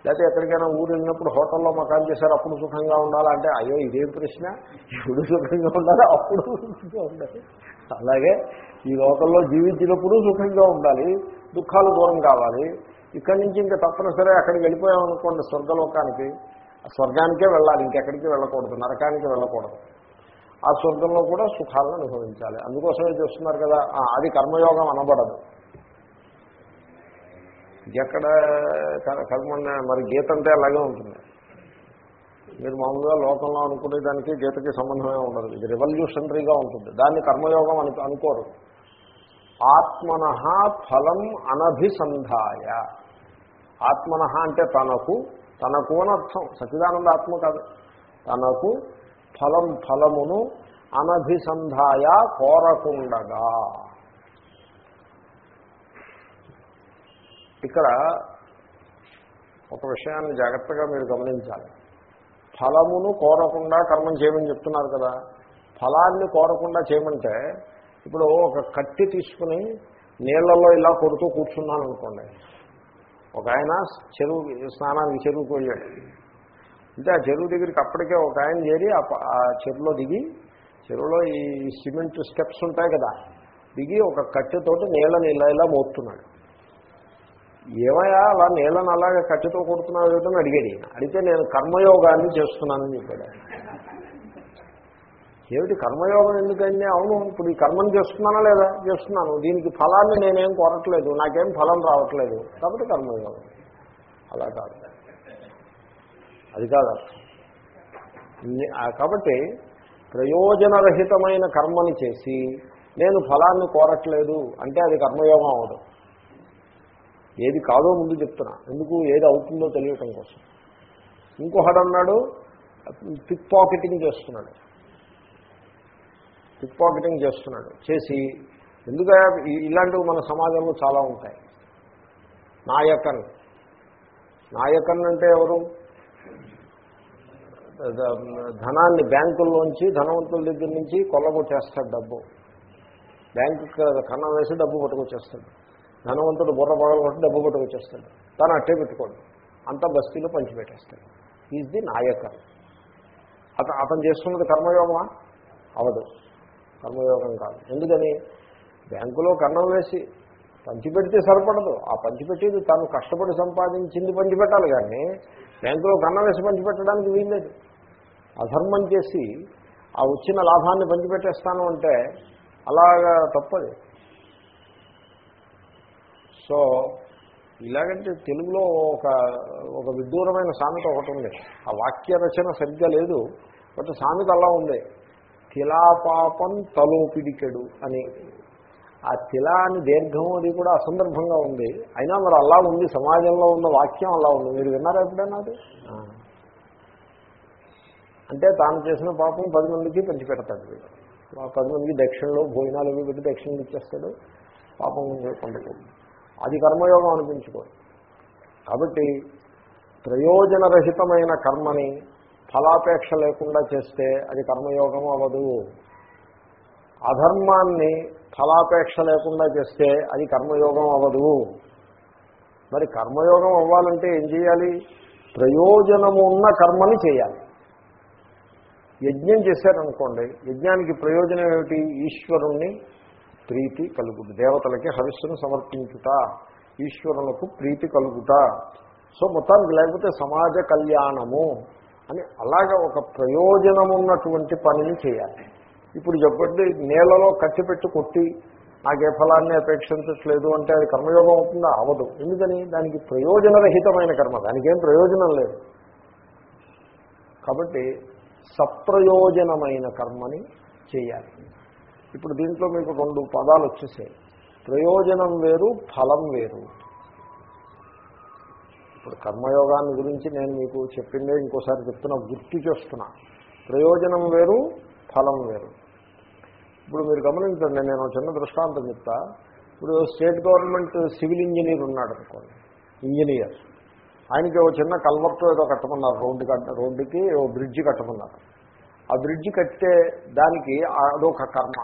లేకపోతే ఎక్కడికైనా ఊరు వెళ్ళినప్పుడు హోటల్లో మకాన్ చేశారు అప్పుడు సుఖంగా ఉండాలా? అంటే అయ్యో ఇదేం ప్రశ్న. ఇప్పుడు సుఖంగా ఉండాలి? అప్పుడు సుఖంగా ఉండాలి. అలాగే ఈ లోకంలో జీవించినప్పుడు సుఖంగా ఉండాలి. దుఃఖాలు దూరం కావాలి. ఇక్కడి నుంచి ఇంకా తప్పనిసరి అక్కడికి వెళ్ళిపోయామనుకోండి స్వర్గలోకానికి స్వర్గానికే వెళ్ళాలి ఇంకెక్కడికి వెళ్ళకూడదు నరకానికి వెళ్ళకూడదు. ఆ స్వర్గంలో కూడా సుఖాలను అనుభవించాలి. అందుకోసమే చూస్తున్నారు కదా అది కర్మయోగం అనబడదు. ఎక్కడ కర్మ మరి గీత అంటే అలాగే ఉంటుంది. మీరు మామూలుగా లోకంలో అనుకునే దానికి గీతకి సంబంధమే ఉండదు. ఇది రెవల్యూషనరీగా ఉంటుంది. దాన్ని కర్మయోగం అను అనుకోరు. ఆత్మన ఫలం అనభిసంధాయ. ఆత్మన అంటే తనకు తనకు అని అర్థం. సచిదానంద ఆత్మ కాదు. తనకు ఫలం ఫలమును అనభిసంధాయ కోరకుండగా. ఇక్కడ ఒక విషయాన్ని జాగ్రత్తగా మీరు గమనించాలి. ఫలమును కోరకుండా కర్మం చేయమని చెప్తున్నారు కదా. ఫలాన్ని కోరకుండా చేయమంటే ఇప్పుడు ఒక కట్టి తీసుకుని నీళ్ళలో ఇలా కొడుతూ కూర్చున్నాను అనుకోండి ఒక ఆయన చెరువు స్నానానికి చెరువుకు వెళ్ళాడు. అంటే ఆ చెరువు దగ్గరికి అప్పటికే ఒక ఆయన చేరి ఆ చెరువులో దిగి చెరువులో ఈ సిమెంట్ స్టెప్స్ ఉంటాయి కదా దిగి ఒక కట్టెతోటి నీళ్ళని ఇలా ఇలా మోపుతున్నాడు. ఏమయ్యా అలా నీళ్ళని అలాగే కట్టెతో కొడుతున్నావు అని అడిగాడు అడిగితే నేను కర్మయోగాన్ని చేస్తున్నానని చెప్పాడు ఏమిటి కర్మయోగం ఎందుకంటే అవును ఇప్పుడు ఈ కర్మం చేస్తున్నానా లేదా? చేస్తున్నాను. దీనికి ఫలాన్ని నేనేం కోరట్లేదు. నాకేం ఫలం రావట్లేదు. కాబట్టి కర్మయోగం. అలా కాదు. అది కాదు కాబట్టి ప్రయోజనరహితమైన కర్మని చేసి నేను ఫలాన్ని కోరట్లేదు అంటే అది కర్మయోగం అవడం ఏది కాదో ముందు చెప్తున్నా. ఎందుకు? ఏది అవుతుందో తెలియటం కోసం. ఇంకొకడు అన్నాడు పిక్ పాకెటింగ్ చేస్తున్నాడు. పిక్ పాకెటింగ్ చేస్తున్నాడు. చేసి ఎందుకంటే ఇలాంటివి మన సమాజంలో చాలా ఉంటాయి. నాయకన్. నాయకన్ అంటే ఎవరు? ధనాన్ని బ్యాంకుల్లోంచి ధనవంతుల దగ్గర నుంచి కొల్లగొట్టేస్తాడు డబ్బు. బ్యాంకు కన్నం వేసి డబ్బు పట్టుకొచ్చేస్తాడు. ధనవంతుడు బుర్ర పగలు డబ్బు పట్టుకొచ్చేస్తాడు. తను అట్టే పెట్టుకోడు. అంతా బస్తీలో పంచిపెట్టేస్తాడు. Is the Nayakan. అత అతను చేస్తున్నది కర్మయోగమా? అవదు. కర్మయోగం కాదు. ఎందుకని? బ్యాంకులో కన్నం వేసి పంచిపెడితే సరిపడదు. ఆ పంచిపెట్టేది తాను కష్టపడి సంపాదించింది పంచిపెట్టాలి కానీ బ్యాంకులో కన్నం వేసి పంచిపెట్టడానికి వీల్లేదు. అధర్మం చేసి ఆ వచ్చిన లాభాన్ని పంచిపెట్టేస్తాను అంటే అలాగా తప్పది. సో ఇలాగంటే తెలుగులో ఒక ఒక విడ్డూరమైన సామెత ఒకటి ఉంది. ఆ వాక్య రచన సరిగ్గా లేదు బట్ సామెత అలా ఉంది. తిలాపాపం తలోపిడికెడు అని. ఆ తిలా అని దీర్ఘం అది కూడా అసందర్భంగా ఉంది. అయినా మరి అలా ఉంది సమాజంలో ఉన్న వాక్యం అలా ఉంది. మీరు విన్నారా ఎప్పుడైనా అది. అంటే తాను చేసిన పాపం పది మందికి పంచిపెడతాడు వీడు. పది మందికి దక్షిణలో భోజనాలు అవి పెట్టి దక్షిణలు ఇచ్చేస్తాడు. పాపం పొందకూడదు అది కర్మయోగం అనిపించుకోదు. కాబట్టి ప్రయోజనరహితమైన కర్మని ఫలాపేక్ష లేకుండా చేస్తే అది కర్మయోగం అవ్వదు. అధర్మాన్ని ఫలాపేక్ష లేకుండా చేస్తే అది కర్మయోగం అవ్వదు. మరి కర్మయోగం అవ్వాలంటే ఏం చేయాలి? ప్రయోజనము ఉన్న కర్మని చేయాలి. యజ్ఞం చేశారనుకోండి యజ్ఞానికి ప్రయోజనం ఏమిటి? ఈశ్వరుణ్ణి ప్రీతి కలుగుట దేవతలకి హవిస్సును సమర్పించుట ఈశ్వరులకు ప్రీతి కలుగుట. సో మొత్తానికి లేకపోతే సమాజ కళ్యాణము. అని అలాగా ఒక ప్రయోజనం ఉన్నటువంటి పనిని చేయాలి. ఇప్పుడు చెప్పండి నేలలో కట్టి పెట్టి కొట్టి నాకే ఫలాన్ని అపేక్షించట్లేదు అంటే అది కర్మయోగం అవుతుందా? అవదు. ఎందుకని? దానికి ప్రయోజనరహితమైన కర్మ. దానికి ఏం ప్రయోజనం లేదు. కాబట్టి సప్రయోజనమైన కర్మని చేయాలి. ఇప్పుడు దీంట్లో మీకు రెండు పదాలు వచ్చేసాయి. ప్రయోజనం వేరు ఫలం వేరు. ఇప్పుడు కర్మయోగాన్ని గురించి నేను మీకు చెప్పిందే ఇంకోసారి చెప్తున్నా గుర్తు చేస్తున్నా. ప్రయోజనం వేరు ఫలం వేరు. ఇప్పుడు మీరు గమనించండి నేను ఒక చిన్న దృష్టాంతం చెప్తా. ఇప్పుడు స్టేట్ గవర్నమెంట్ సివిల్ ఇంజనీర్ ఉన్నాడు అనుకోండి ఇంజనీర్. ఆయనకి ఒక చిన్న కల్వర్ట్ ఏదో కట్టమన్నారు రోడ్డు కట్ట రోడ్డుకి ఓ బ్రిడ్జి కట్టమన్నారు. ఆ బ్రిడ్జి కట్టే దానికి అదొక కర్మ.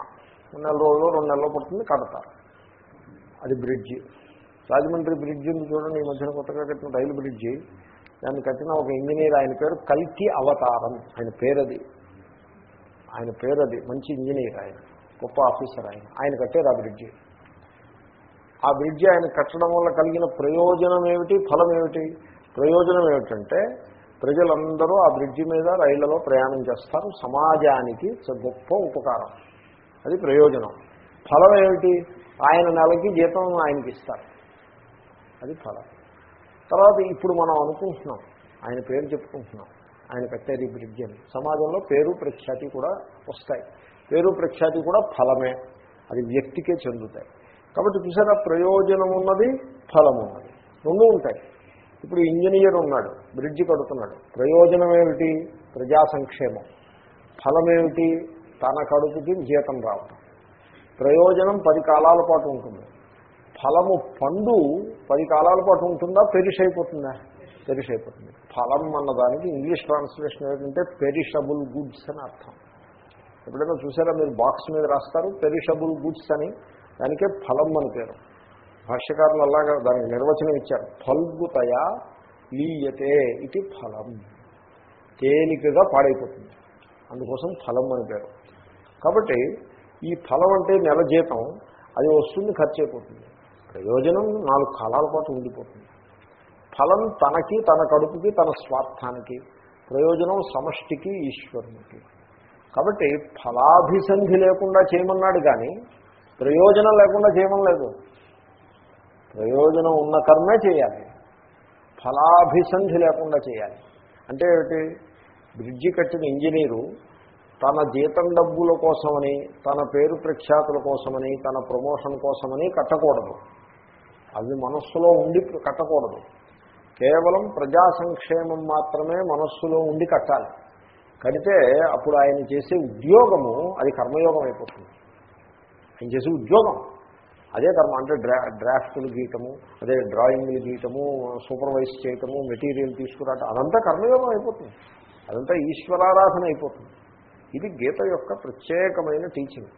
నెల రోజులు రెండు నెలలు పడుతుంది కడతారు. అది బ్రిడ్జి రాజమండ్రి బ్రిడ్జి ఉంది చూడండి ఈ మధ్యన కొత్తగా కట్టిన రైలు బ్రిడ్జి. దాన్ని కట్టిన ఒక ఇంజనీర్ ఆయన పేరు కల్కి అవతారం. ఆయన పేరది. ఆయన పేరది. మంచి ఇంజనీర్ ఆయన. గొప్ప ఆఫీసర్ ఆయన. ఆయన కట్టారు ఆ బ్రిడ్జి. ఆ బ్రిడ్జి ఆయన కట్టడం వల్ల కలిగిన ప్రయోజనం ఏమిటి? ఫలం ఏమిటి? ప్రయోజనం ఏమిటంటే ప్రజలందరూ ఆ బ్రిడ్జి మీద రైళ్ళలో ప్రయాణం చేస్తారు. సమాజానికి గొప్ప ఉపకారం. అది ప్రయోజనం. ఫలం ఏమిటి? ఆయన నెలకి జీతం ఆయనకి ఇస్తారు. అది ఫలం తర్వాత ఇప్పుడు మనం అనుకుంటున్నాం ఆయన పేరు చెప్పుకుంటున్నాం ఆయన కట్టారు ఈ బ్రిడ్జ్ అని సమాజంలో పేరు ప్రఖ్యాతి కూడా వస్తాయి. పేరు ప్రఖ్యాతి కూడా ఫలమే. అది వ్యక్తికే చెందుతాయి. కాబట్టి చూసారా ప్రయోజనం ఉన్నది ఫలం ఉన్నది. రెండు ఉంటాయి. ఇప్పుడు ఇంజనీర్ ఉన్నాడు బ్రిడ్జి కడుతున్నాడు. ప్రయోజనం ఏమిటి? ప్రజా సంక్షేమం ఫలం ఏమిటి? తన కడుపుకి జీతం రావటం. ప్రయోజనం పది కాలాల పాటు ఉంటుంది. ఫలము పండు పది కాలాల పాటు ఉంటుందా? పెరిష్ అయిపోతుందా? పెరిష్ అయిపోతుంది. ఫలం అన్నదానికి ఇంగ్లీష్ ట్రాన్స్లేషన్ ఏంటంటే పెరిషబుల్ గుడ్స్ అని అర్థం. ఎప్పుడైనా చూసారా? మీరు బాక్స్ మీద రాస్తారు పెరిషబుల్ గుడ్స్ అని. దానికే ఫలం అని పేరు. భాష్యకారులు అలాగా దానికి నిర్వచనం ఇచ్చారు. ఫల్గుతయా లీయతే ఇది ఫలం. తేలికగా పాడైపోతుంది. అందుకోసం ఫలం అని పేరు. కాబట్టి ఈ ఫలం అంటే నెల జీతం. అది వస్తుంది ఖర్చు అయిపోతుంది. ప్రయోజనం నాలుగు కాలాల పాటు ఉండిపోతుంది. ఫలం తనకి తన కడుపుకి తన స్వార్థానికి ప్రయోజనం సమష్టికి ఈశ్వరునికి. కాబట్టి ఫలాభిసంధి లేకుండా చేయమన్నాడు కానీ ప్రయోజనం లేకుండా చేయమని లేదు. ప్రయోజనం ఉన్న కర్మే చేయాలి. ఫలాభిసంధి లేకుండా చేయాలి. అంటే ఏమిటి? బ్రిడ్జి కట్టిన ఇంజనీరు తన జీతం డబ్బుల కోసమని తన పేరు ప్రఖ్యాతుల కోసమని తన ప్రమోషన్ కోసమని కట్టకూడదు. అవి మనస్సులో ఉండి కట్టకూడదు. కేవలం ప్రజా సంక్షేమం మాత్రమే మనస్సులో ఉండి కట్టాలి. కడితే అప్పుడు ఆయన చేసే ఉద్యోగము అది కర్మయోగం అయిపోతుంది. ఆయన చేసే ఉద్యోగం. అదే కర్మ అంటే డ్రా డ్రాఫ్ట్లు గీయటము అదే డ్రాయింగ్లు గీయటము సూపర్వైజ్ చేయటము మెటీరియల్ తీసుకురావటం అదంతా కర్మయోగం అయిపోతుంది. అదంతా ఈశ్వరారాధన అయిపోతుంది. ఇది గీత యొక్క ప్రత్యేకమైన టీచింగ్.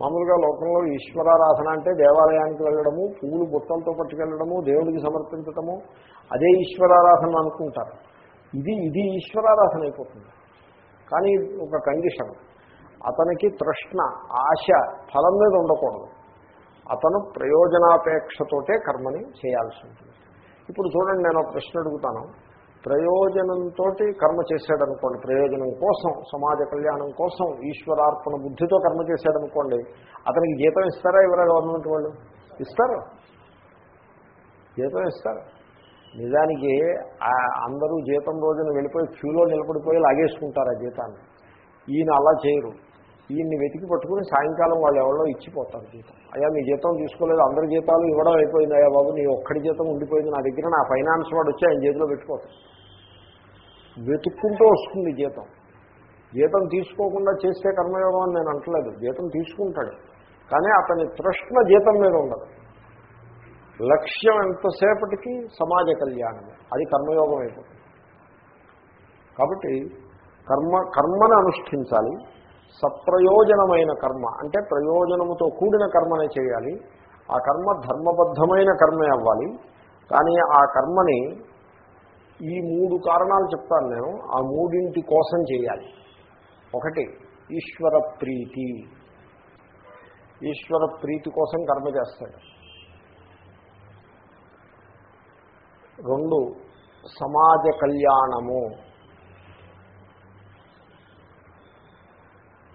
మామూలుగా లోకంలో ఈశ్వరారాధన అంటే దేవాలయానికి వెళ్ళడము పువ్వులు బుట్టలతో పట్టుకెళ్ళడము దేవుడికి సమర్పించటము అదే ఈశ్వరారాధన అనుకుంటారు. ఇది ఇది ఈశ్వరారాధన అయిపోతుంది. కానీ ఒక కండిషన్ అతనికి తృష్ణ ఆశ ఫలం మీద ఉండకూడదు. అతను ప్రయోజనాపేక్షతోటే కర్మని చేయాల్సి ఉంటుంది. ఇప్పుడు చూడండి నేను ఒక ప్రశ్న అడుగుతాను. ప్రయోజనంతో కర్మ చేశాడనుకోండి ప్రయోజనం కోసం సమాజ కళ్యాణం కోసం ఈశ్వరార్పణ బుద్ధితో కర్మ చేశాడనుకోండి అతనికి జీతం ఇస్తారా ఎవరా గవర్నమెంట్ వాళ్ళు? ఇస్తారు. జీతం ఇస్తారు. నిజానికి అందరూ జీతం రోజున వెళ్ళిపోయి క్యూలో నిలబడిపోయి లాగేసుకుంటారు ఆ జీతాన్ని. ఈయన అలా చేయరు. ఈయన్ని వెతికి పట్టుకుని సాయంకాలం వాళ్ళు ఎవరో ఇచ్చిపోతారు జీతం. అయ్యా మీ జీతం తీసుకోలేదు అందరి జీతాలు ఇవ్వడం అయిపోయింది అయ్యా బాబు నీ ఒక్కడి జీతం ఉండిపోయింది నా దగ్గర నా ఫైనాన్స్ వాడు వచ్చి ఆయన చేతిలో పెట్టుకోతాడు వెతుక్కుంటూ వస్తుంది జీతం. జీతం తీసుకోకుండా చేస్తే కర్మయోగం అని నేను అంటలేదు. జీతం తీసుకుంటాడు. కానీ అతని తృష్ణ జీతం మీద ఉండదు. లక్ష్యం ఎంతసేపటికి సమాజ కళ్యాణం అది కర్మయోగం అయిపోతుంది. కాబట్టి కర్మ కర్మను అనుష్ఠించాలి. సప్రయోజనమైన కర్మ అంటే ప్రయోజనముతో కూడిన కర్మనే చేయాలి. ఆ కర్మ ధర్మబద్ధమైన కర్మే అవ్వాలి. కానీ ఆ కర్మని ఈ మూడు కారణాలు చెప్తాను నేను. ఆ మూడింటి కోసం చేయాలి. ఒకటి ఈశ్వర ప్రీతి. ఈశ్వర ప్రీతి కోసం కర్మ చేస్తాడు. రెండు సమాజ కళ్యాణము.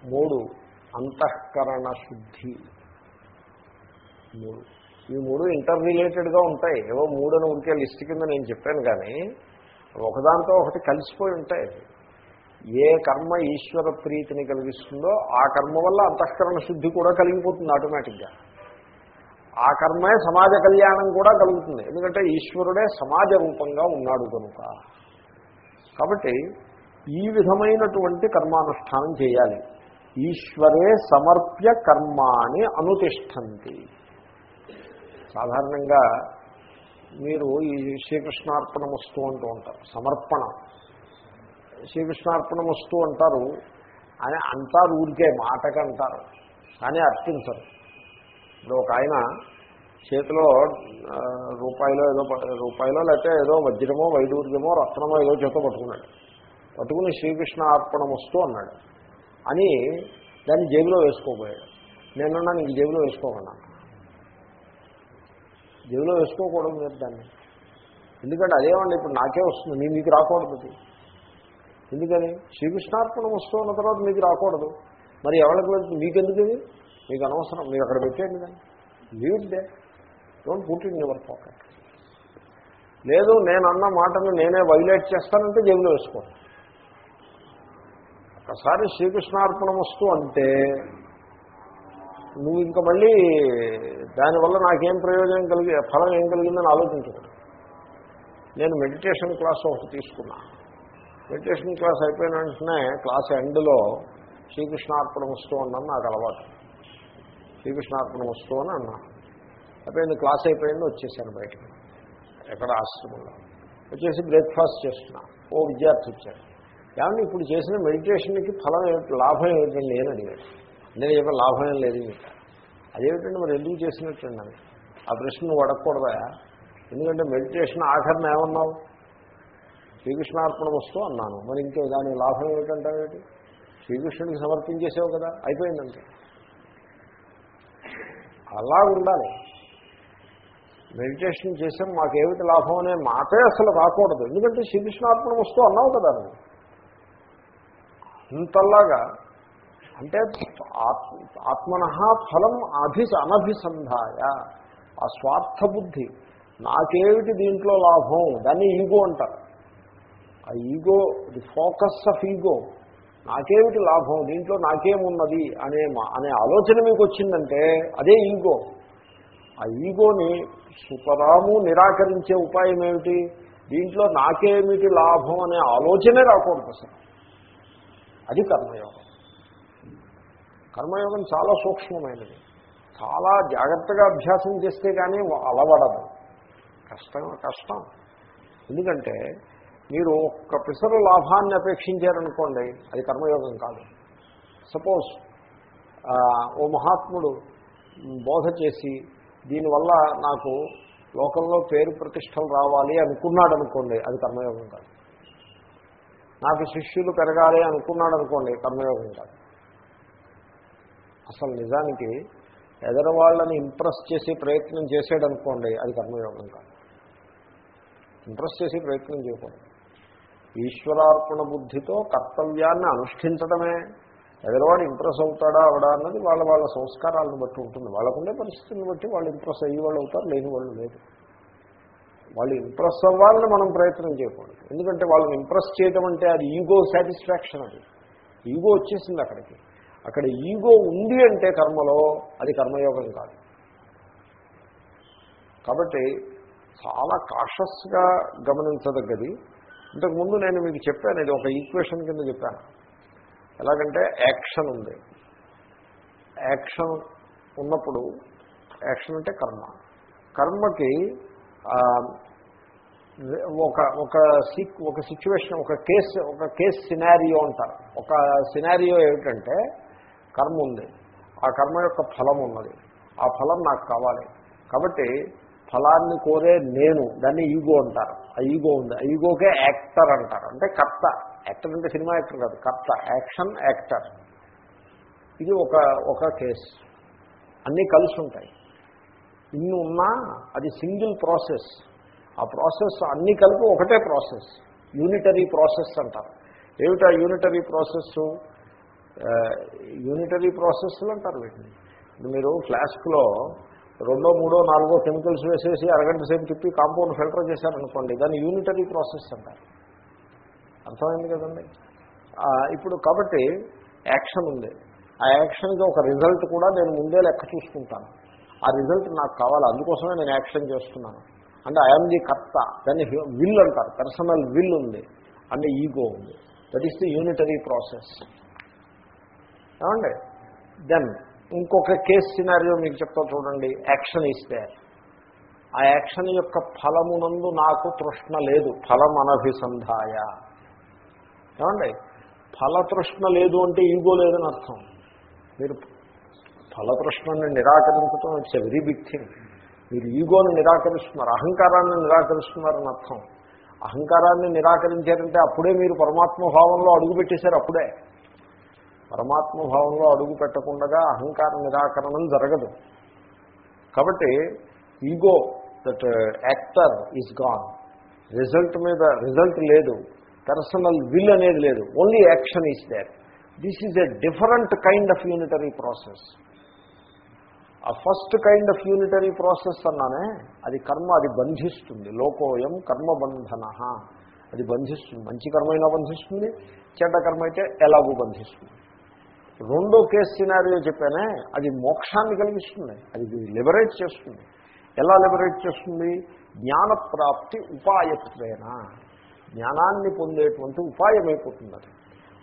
మూడు. అంతఃకరణ శుద్ధి. మూడు. ఈ మూడు ఇంటర్ రిలేటెడ్గా ఉంటాయి. ఏవో మూడని ఉంటే లిస్ట్ కింద నేను చెప్పాను కానీ ఒకదాంతో ఒకటి కలిసిపోయి ఉంటాయి. ఏ కర్మ ఈశ్వర ప్రీతిని కలిగిస్తుందో ఆ కర్మ వల్ల అంతఃకరణ శుద్ధి కూడా కలిగిపోతుంది ఆటోమేటిక్గా ఆ కర్మే సమాజ కళ్యాణం కూడా కలుగుతుంది. ఎందుకంటే ఈశ్వరుడే సమాజ రూపంగా ఉన్నాడు కనుక. కాబట్టి ఈ విధమైనటువంటి కర్మానుష్ఠానం చేయాలి. ఈశ్వరే సమర్ప్య కర్మాని అనుతిష్టంతి సాధారణంగా మీరు ఈ శ్రీకృష్ణార్పణ వస్తూ అంటూ ఉంటారు సమర్పణ. శ్రీకృష్ణార్పణ వస్తూ అంటారు అని అంటారు ఊరికే మాటకంటారు అంటారు కానీ అర్పించరు. ఇప్పుడు ఒక ఆయన చేతిలో రూపాయలో ఏదో రూపాయలో లేకపోతే ఏదో వజ్రమో వైడూర్యమో రత్నమో ఏదో చేత పట్టుకున్నాడు. పట్టుకుని శ్రీకృష్ణ అర్పణ వస్తూ అన్నాడు. అని దాన్ని జేబులో వేసుకోబోయాడు. నేనున్నా నీకు జేబులో వేసుకోకుండా జేబులో వేసుకోకూడదు మీరు దాన్ని. ఎందుకంటే అదేమండి ఇప్పుడు నాకే వస్తుంది నేను మీకు రాకూడదు ఎందుకని? శ్రీకృష్ణార్పణం వస్తున్న తర్వాత మీకు రాకూడదు. మరి ఎవరికి వెళ్తుంది మీకెందుకు ఇది? మీకు అనవసరం మీరు అక్కడ పెట్టేయండి దాన్ని. Leave the don't put in your pocket లేదు నేను అన్న మాటను నేనే వైలేట్ చేస్తానంటే జేబులో వేసుకోండి ఒకసారి శ్రీకృష్ణార్పణ వస్తూ అంటే నువ్వు ఇంకా మళ్ళీ దానివల్ల నాకేం ప్రయోజనం కలిగి ఫలం ఏం కలిగిందని ఆలోచించకూడదు నేను మెడిటేషన్ క్లాస్ ఒకటి తీసుకున్నా. మెడిటేషన్ క్లాస్ అయిపోయిన వెంటనే క్లాస్ ఎండ్లో శ్రీకృష్ణార్పణ వస్తూ అన్నాను నాకు అలవాటు. శ్రీకృష్ణార్పణ వస్తూ అని అన్నాను. అయిపోయింది క్లాస్ అయిపోయింది వచ్చేసాను బయటకు. ఎక్కడ ఆశ్రమంలో. వచ్చేసి బ్రేక్ఫాస్ట్ చేస్తున్నా. ఓ విద్యార్థి వచ్చాడు. ఏమన్నా ఇప్పుడు చేసిన మెడిటేషన్కి ఫలం ఏమిటి లాభం ఏమిటండి అని అడిగాడు. నేను చెప్పిన లాభం ఏం లేదు ఇంకా. అదేమిటండి మరి ఎందుకు చేసినట్టండి అని ఆ ప్రశ్న నువ్వు అడగకూడదా? ఎందుకంటే మెడిటేషన్ ఆఖరణ ఏమన్నావు? శ్రీకృష్ణార్పణ వస్తూ అన్నాను. మరి ఇంకే దాని లాభం ఏమిటంటావేటి శ్రీకృష్ణుడికి సమర్పించేసావు కదా అయిపోయిందంటే అలా ఉండాలి. మెడిటేషన్ చేసాం మాకేమిటి లాభం అనే మాటే అసలు రాకూడదు. ఎందుకంటే శ్రీకృష్ణార్పణ వస్తూ అన్నావు కదా నువ్వు. ఇంతల్లాగా అంటే ఆత్మ ఆత్మన ఫలం అభి అనభిసంధాయ. ఆ స్వార్థ బుద్ధి నాకేమిటి దీంట్లో లాభం? దాన్ని ఈగో అంటారు. ఆ ego the focus of ego నాకేమిటి లాభం? దీంట్లో నాకేమున్నది? అనే అనే ఆలోచన మీకు వచ్చిందంటే అదే ఈగో. ఆ ఈగోని సుతరాము నిరాకరించే ఉపాయం ఏమిటి? దీంట్లో నాకేమిటి లాభం అనే ఆలోచనే రాకూడదు అసలు. అది కర్మయోగం. కర్మయోగం చాలా సూక్ష్మమైనది. చాలా జాగ్రత్తగా అభ్యాసం చేస్తే కానీ అలవడదు. కష్టం కష్టం. ఎందుకంటే మీరు ఒక్క పిసరు లాభాన్ని అపేక్షించారనుకోండి అది కర్మయోగం కాదు. సపోజ్ ఓ మహాత్ముడు బోధ చేసి దీనివల్ల నాకు లోకంలో పేరు ప్రతిష్టలు రావాలి అనుకున్నాడు అనుకోండి అది కర్మయోగం కాదు. నాకు శిష్యులు పెరగాలి అనుకున్నాడు అనుకోండి కర్మయోగం కాదు అసలు నిజానికి ఎదరవాళ్ళని ఇంప్రెస్ చేసే ప్రయత్నం చేసాడు అనుకోండి అది కర్మయోగం కాదు. ఇంప్రెస్ చేసే ప్రయత్నం చేయకూడదు. ఈశ్వరార్పణ బుద్ధితో కర్తవ్యాన్ని అనుష్ఠించడమే. ఎదరవాడు ఇంప్రెస్ అవుతాడా అవడా అన్నది వాళ్ళ వాళ్ళ సంస్కారాలను బట్టి ఉంటుంది. వాళ్ళకుండే పరిస్థితులను బట్టి వాళ్ళు ఇంప్రెస్ అయ్యి వాళ్ళు అవుతారు లేని వాళ్ళు లేదు. వాళ్ళు ఇంప్రెస్ అవ్వాలని మనం ప్రయత్నం చేయకూడదు. ఎందుకంటే వాళ్ళని ఇంప్రెస్ చేయడం అంటే అది ఈగో సాటిస్ఫాక్షన్ అది. ఈగో వచ్చేసింది అక్కడికి. అక్కడ ఈగో ఉంది అంటే కర్మలో అది కర్మయోగం కాదు. కాబట్టి చాలా కాషస్గా గమనించదగ్గది. ఇంతకుముందు నేను మీకు చెప్పాను ఇది ఒక ఈక్వేషన్ కింద చెప్పాను. ఎలాగంటే యాక్షన్ ఉంది. యాక్షన్ ఉన్నప్పుడు యాక్షన్ అంటే కర్మ. కర్మకి ఒక ఒక సిక్ ఒక సిచ్యువేషన్ ఒక కేస్ ఒక కేస్ సినారియో అంటారు. ఒక సినారియో ఏమిటంటే కర్మ ఉంది. ఆ కర్మ యొక్క ఫలం ఉన్నది. ఆ ఫలం నాకు కావాలి. కాబట్టి ఫలాన్ని కోరే నేను దాన్ని ఈగో అంటారు. ఆ ఈగో ఉంది. ఆ ఈగోకే యాక్టర్ అంటారు. అంటే కర్త. యాక్టర్ అంటే సినిమా యాక్టర్ కాదు. కర్త. Action actor. ఇది ఒక ఒక కేస్. అన్నీ కలిసి ఉంటాయి. ఇన్ని ఉన్నా అది సింగిల్ ప్రాసెస్. ఆ ప్రాసెస్ అన్నీ కలిపి ఒకటే ప్రాసెస్. యూనిటరీ ప్రాసెస్ అంటారు. ఏమిటా యూనిటరీ ప్రాసెస్? యూనిటరీ ప్రాసెస్లు అంటారు వీటిని. మీరు ఫ్లాస్క్లో రెండో మూడో నాలుగో కెమికల్స్ వేసేసి అరగంట సేపు తిప్పి కాంపౌండ్ ఫిల్టర్ చేశారనుకోండి దాన్ని యూనిటరీ ప్రాసెస్ అంటారు. అర్థమైంది కదండి? ఇప్పుడు కాబట్టి యాక్షన్ ఉంది. ఆ యాక్షన్కి ఒక రిజల్ట్ కూడా నేను ముందే లెక్క చూసుకుంటాను. ఆ రిజల్ట్ నాకు కావాలి అందుకోసమే నేను యాక్షన్ చేస్తున్నాను. అంటే ఐఎమ్ ది కర్త దాన్ని విల్ అంటారు పర్సనల్ విల్ ఉంది అంటే ఈగో ఉంది. That is the unitary process ఏమండి? దెన్ ఇంకొక కేస్ సినారియో మీకు చెప్తా చూడండి యాక్షన్ ఇస్తే. ఆ యాక్షన్ యొక్క ఫలమునందు నాకు తృష్ణ లేదు ఫలం అనభిసంధాయ. ఏమండి? ఫలతృష్ణ లేదు అంటే ఈగో లేదని అర్థం. మీరు ఫలతృష్ణని నిరాకరించడం it's a very big thing. మీరు ఈగోని నిరాకరిస్తున్నారు అహంకారాన్ని నిరాకరిస్తున్నారని అర్థం. అహంకారాన్ని నిరాకరించారంటే అప్పుడే మీరు పరమాత్మ భావంలో అడుగుపెట్టేశారు అప్పుడే. పరమాత్మ భావంలో అడుగు పెట్టకుండా అహంకార నిరాకరణం జరగదు. కాబట్టి ego that actor is gone. Result మీద రిజల్ట్ లేదు. పర్సనల్ విల్ అనేది లేదు. Only action is there. This is a different kind of unitary process. ఆ first kind of unitary process అన్నానే అది కర్మ అది బంధిస్తుంది. లోకోయం కర్మబంధన. అది బంధిస్తుంది. మంచి కర్మ అయినా బంధిస్తుంది? చెడ్డ కర్మ అయితే ఎలాగూ బంధిస్తుంది. రెండో కేసు సినారియో చెప్పానే అది మోక్షాన్ని కలిగిస్తుంది. అది లిబరేట్ చేస్తుంది. ఎలా లిబరేట్ చేస్తుంది? జ్ఞానప్రాప్తి ఉపాయత్వేన. జ్ఞానాన్ని పొందేటువంటి ఉపాయమైపోతుంది అది.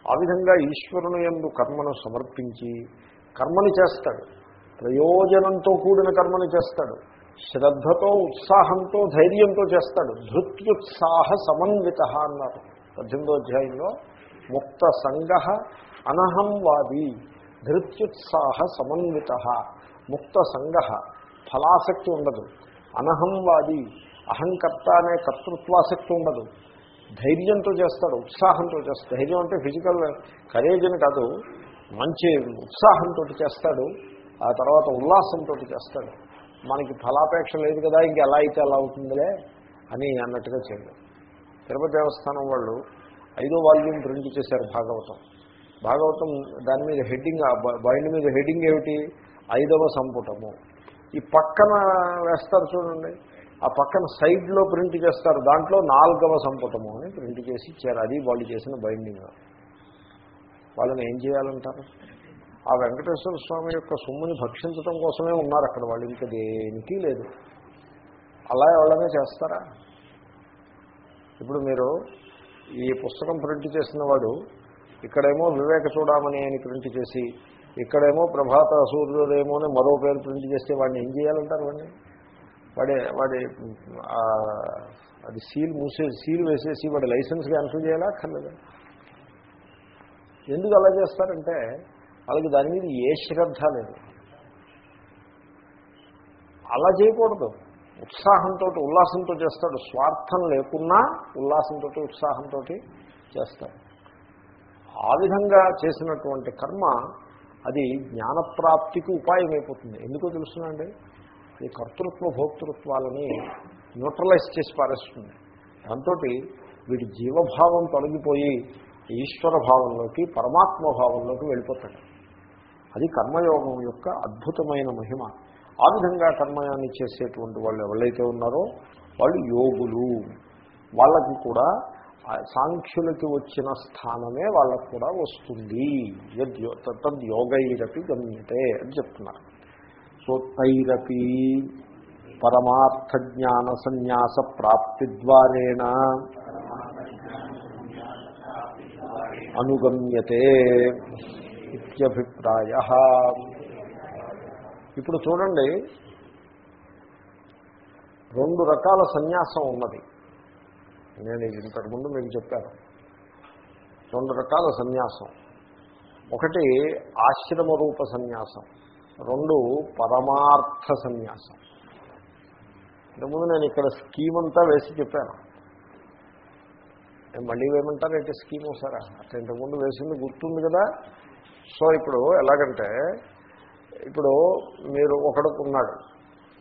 ఆ విధంగా ఈశ్వరుని ఎందు కర్మను సమర్పించి కర్మని చేస్తాడు. ప్రయోజనంతో కూడిన కర్మని చేస్తాడు. శ్రద్ధతో ఉత్సాహంతో ధైర్యంతో చేస్తాడు. ధృత్యుత్సాహ సమన్విత అన్నారు. పద్దెనిమిదో అధ్యాయంలో ముక్త సంగ అనహంవాది ధృత్యుత్సాహ సమన్విత. ముక్త సంగ ఫలాసక్తి ఉండదు. అనహంవాది అహంకర్త అనే కర్తృత్వాసక్తి ఉండదు. ధైర్యంతో చేస్తాడు ఉత్సాహంతో చేస్తాడు. ధైర్యం అంటే ఫిజికల్ కరేజ్ అని కాదు మంచి ఉత్సాహంతో చేస్తాడు. ఆ తర్వాత ఉల్లాసంతో చేస్తాడు. మనకి ఫలాపేక్ష లేదు కదా ఇంక ఎలా అయితే అలా అవుతుందిలే అని అన్నట్టుగా చేయడం. తిరుపతి దేవస్థానం వాళ్ళు ఐదో వాల్యూమ్ ప్రింట్ చేశారు భాగవతం. భాగవతం దాని మీద హెడ్డింగ్ బైండ్ మీద హెడ్డింగ్ ఏమిటి? ఐదవ సంపుటము. ఈ పక్కన వేస్తారు చూడండి. ఆ పక్కన సైడ్లో ప్రింట్ చేస్తారు. దాంట్లో నాలుగవ సంపుటము అని ప్రింట్ చేసి ఇచ్చారు. అది వాళ్ళు చేసిన బైండింగ్. వాళ్ళని ఏం చేయాలంటారు? ఆ వెంకటేశ్వర స్వామి యొక్క సొమ్ముని భక్షించడం కోసమే ఉన్నారు అక్కడ వాళ్ళు. ఇంకా దేనికి లేదు. అలా ఎవరైనా చేస్తారా? ఇప్పుడు మీరు ఈ పుస్తకం ప్రింట్ చేసిన వాడు ఇక్కడేమో వివేక చూడమని అని ప్రింట్ చేసి ఇక్కడేమో ప్రభాత సూర్యుడేమో అని మరో పేరు ప్రింట్ చేస్తే వాడిని ఏం చేయాలంటారు వాడిని? వాడి వాడి అది సీల్ మూసే సీల్ వేసేసి వాడి లైసెన్స్ క్యాన్సిల్ చేయాలా? అక్కర్లేదా? ఎందుకు అలా చేస్తారంటే వాళ్ళకి దాని మీద ఏ శ్రద్ధ లేదు. అలా చేయకూడదు. ఉత్సాహంతో ఉల్లాసంతో చేస్తాడు. స్వార్థం లేకున్నా ఉల్లాసంతో ఉత్సాహంతో చేస్తాడు. ఆ విధంగా చేసినటువంటి కర్మ అది జ్ఞానప్రాప్తికి ఉపాయం అయిపోతుంది ఎందుకో తెలుసునండి ఈ కర్తృత్వ భోక్తృత్వాలని న్యూట్రలైజ్ చేసి పారేస్తుంది. దాంతో వీడి జీవభావం తొలగిపోయి ఈశ్వర భావంలోకి పరమాత్మ భావంలోకి వెళ్ళిపోతాడు. అది కర్మయోగం యొక్క అద్భుతమైన మహిమ. ఆ విధంగా కర్మయాన్ని చేసేటువంటి వాళ్ళు ఎవరైతే ఉన్నారో వాళ్ళు యోగులు. వాళ్ళకి కూడా సాంఖ్యులకి వచ్చిన స్థానమే వాళ్ళకు కూడా వస్తుంది. తద్యోగైరపి గమ్యతే అని చెప్తున్నారు సో తైరపి పరమార్థ జ్ఞాన సన్యాస ప్రాప్తి ద్వారేణ అనుగమ్యతే. ఇత్యభిప్రాయ ఇప్పుడు చూడండి రెండు రకాల సన్యాసం ఉన్నది. నేను ఇది ఇంతకుముందు మీకు చెప్పాను. రెండు రకాల సన్యాసం. ఒకటి ఆశ్రమ రూప సన్యాసం. రెండు పరమార్థ సన్యాసం. ఇంతకుముందు నేను ఇక్కడ స్కీమ్ అంతా వేసి చెప్పాను. మళ్ళీ ఏమంటారు అయితే స్కీమ్ వస్తారా అట్లా ఇంతకుముందు వేసింది గుర్తుంది కదా? సో ఇప్పుడు ఎలాగంటే ఇప్పుడు మీరు ఒకడు ఉన్నాడు.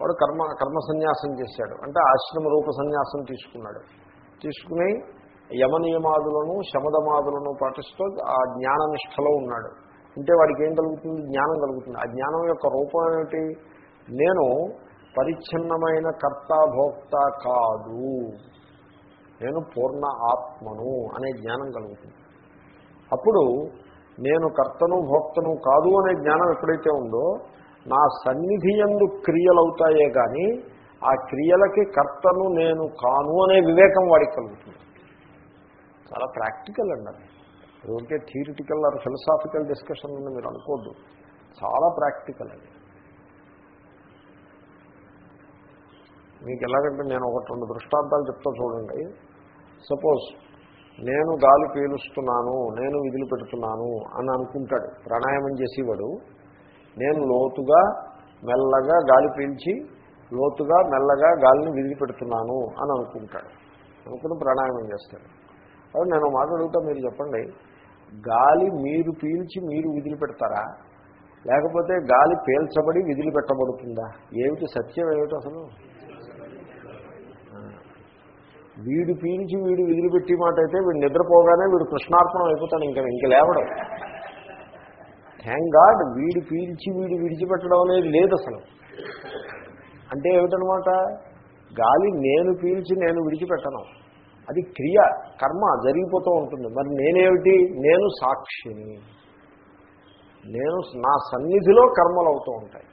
వాడు కర్మ కర్మ సన్యాసం చేశాడు. అంటే ఆశ్రమ రూప సన్యాసం తీసుకున్నాడు. తీసుకుని యమనియమాదులను శమదమాదులను పాటిస్తూ ఆ జ్ఞాననిష్టలో ఉన్నాడు. అంటే వాడికి ఏం కలుగుతుంది? జ్ఞానం కలుగుతుంది. ఆ జ్ఞానం యొక్క రూపం ఏమిటి? నేను పరిచ్ఛిన్నమైన కర్త భోక్త కాదు. నేను పూర్ణ ఆత్మను అనే జ్ఞానం కలుగుతుంది. అప్పుడు నేను కర్తను భోక్తను కాదు అనే జ్ఞానం ఎప్పుడైతే ఉందో నా సన్నిధి ఎందు క్రియలు అవుతాయే కానీ ఆ క్రియలకి కర్తను నేను కాను అనే వివేకం వాడికి కలుగుతుంది. చాలా ప్రాక్టికల్ అండి అది. ఊరికే థియరిటికల్ ఆర్ ఫిలసాఫికల్ డిస్కషన్ అని మీరు అనుకోద్దు. చాలా ప్రాక్టికల్ అది. మీకు ఎలాగంటే నేను ఒకటి రెండు దృష్టాంతాలు చెప్తా చూడండి. సపోజ్ నేను గాలి పీలుస్తున్నాను నేను విధులు పెడుతున్నాను అని అనుకుంటాడు. ప్రాణాయామం చేసేవాడు. నేను లోతుగా మెల్లగా గాలి పీల్చి లోతుగా మెల్లగా గాలిని విదిలి పెడుతున్నాను అని అనుకుంటాడు. అనుకుని ప్రాణాయామం చేస్తాడు. అదే నేను మాట్లాడుగుతా మీరు చెప్పండి. గాలి మీరు పీల్చి మీరు విధులు పెడతారా? లేకపోతే గాలి పీల్చబడి విధులు పెట్టబడుతుందా? ఏమిటి సత్యం ఏమిటి అసలు? వీడు పీల్చి వీడు విదిలిపెట్టి మాట అయితే వీడు నిద్రపోగానే వీడు కృష్ణార్పణం అయిపోతాడు ఇంకా ఇంక లేవడం. థ్యాంక్ గాడ్ వీడు పీల్చి వీడు విడిచిపెట్టడం అనేది లేదు అసలు అంటే ఏమిటనమాట? గాలి నేను పీల్చి నేను విడిచిపెట్టను. అది క్రియ కర్మ జరిగిపోతూ ఉంటుంది. మరి నేనేమిటి? నేను సాక్షిని. నేను నా సన్నిధిలో కర్మలు అవుతూ ఉంటాయి.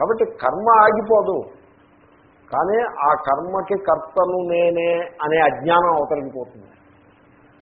కాబట్టి కర్మ ఆగిపోదు. కానీ ఆ కర్మకి కర్తను నేనే అనే అజ్ఞానం అవతరించిపోతుంది.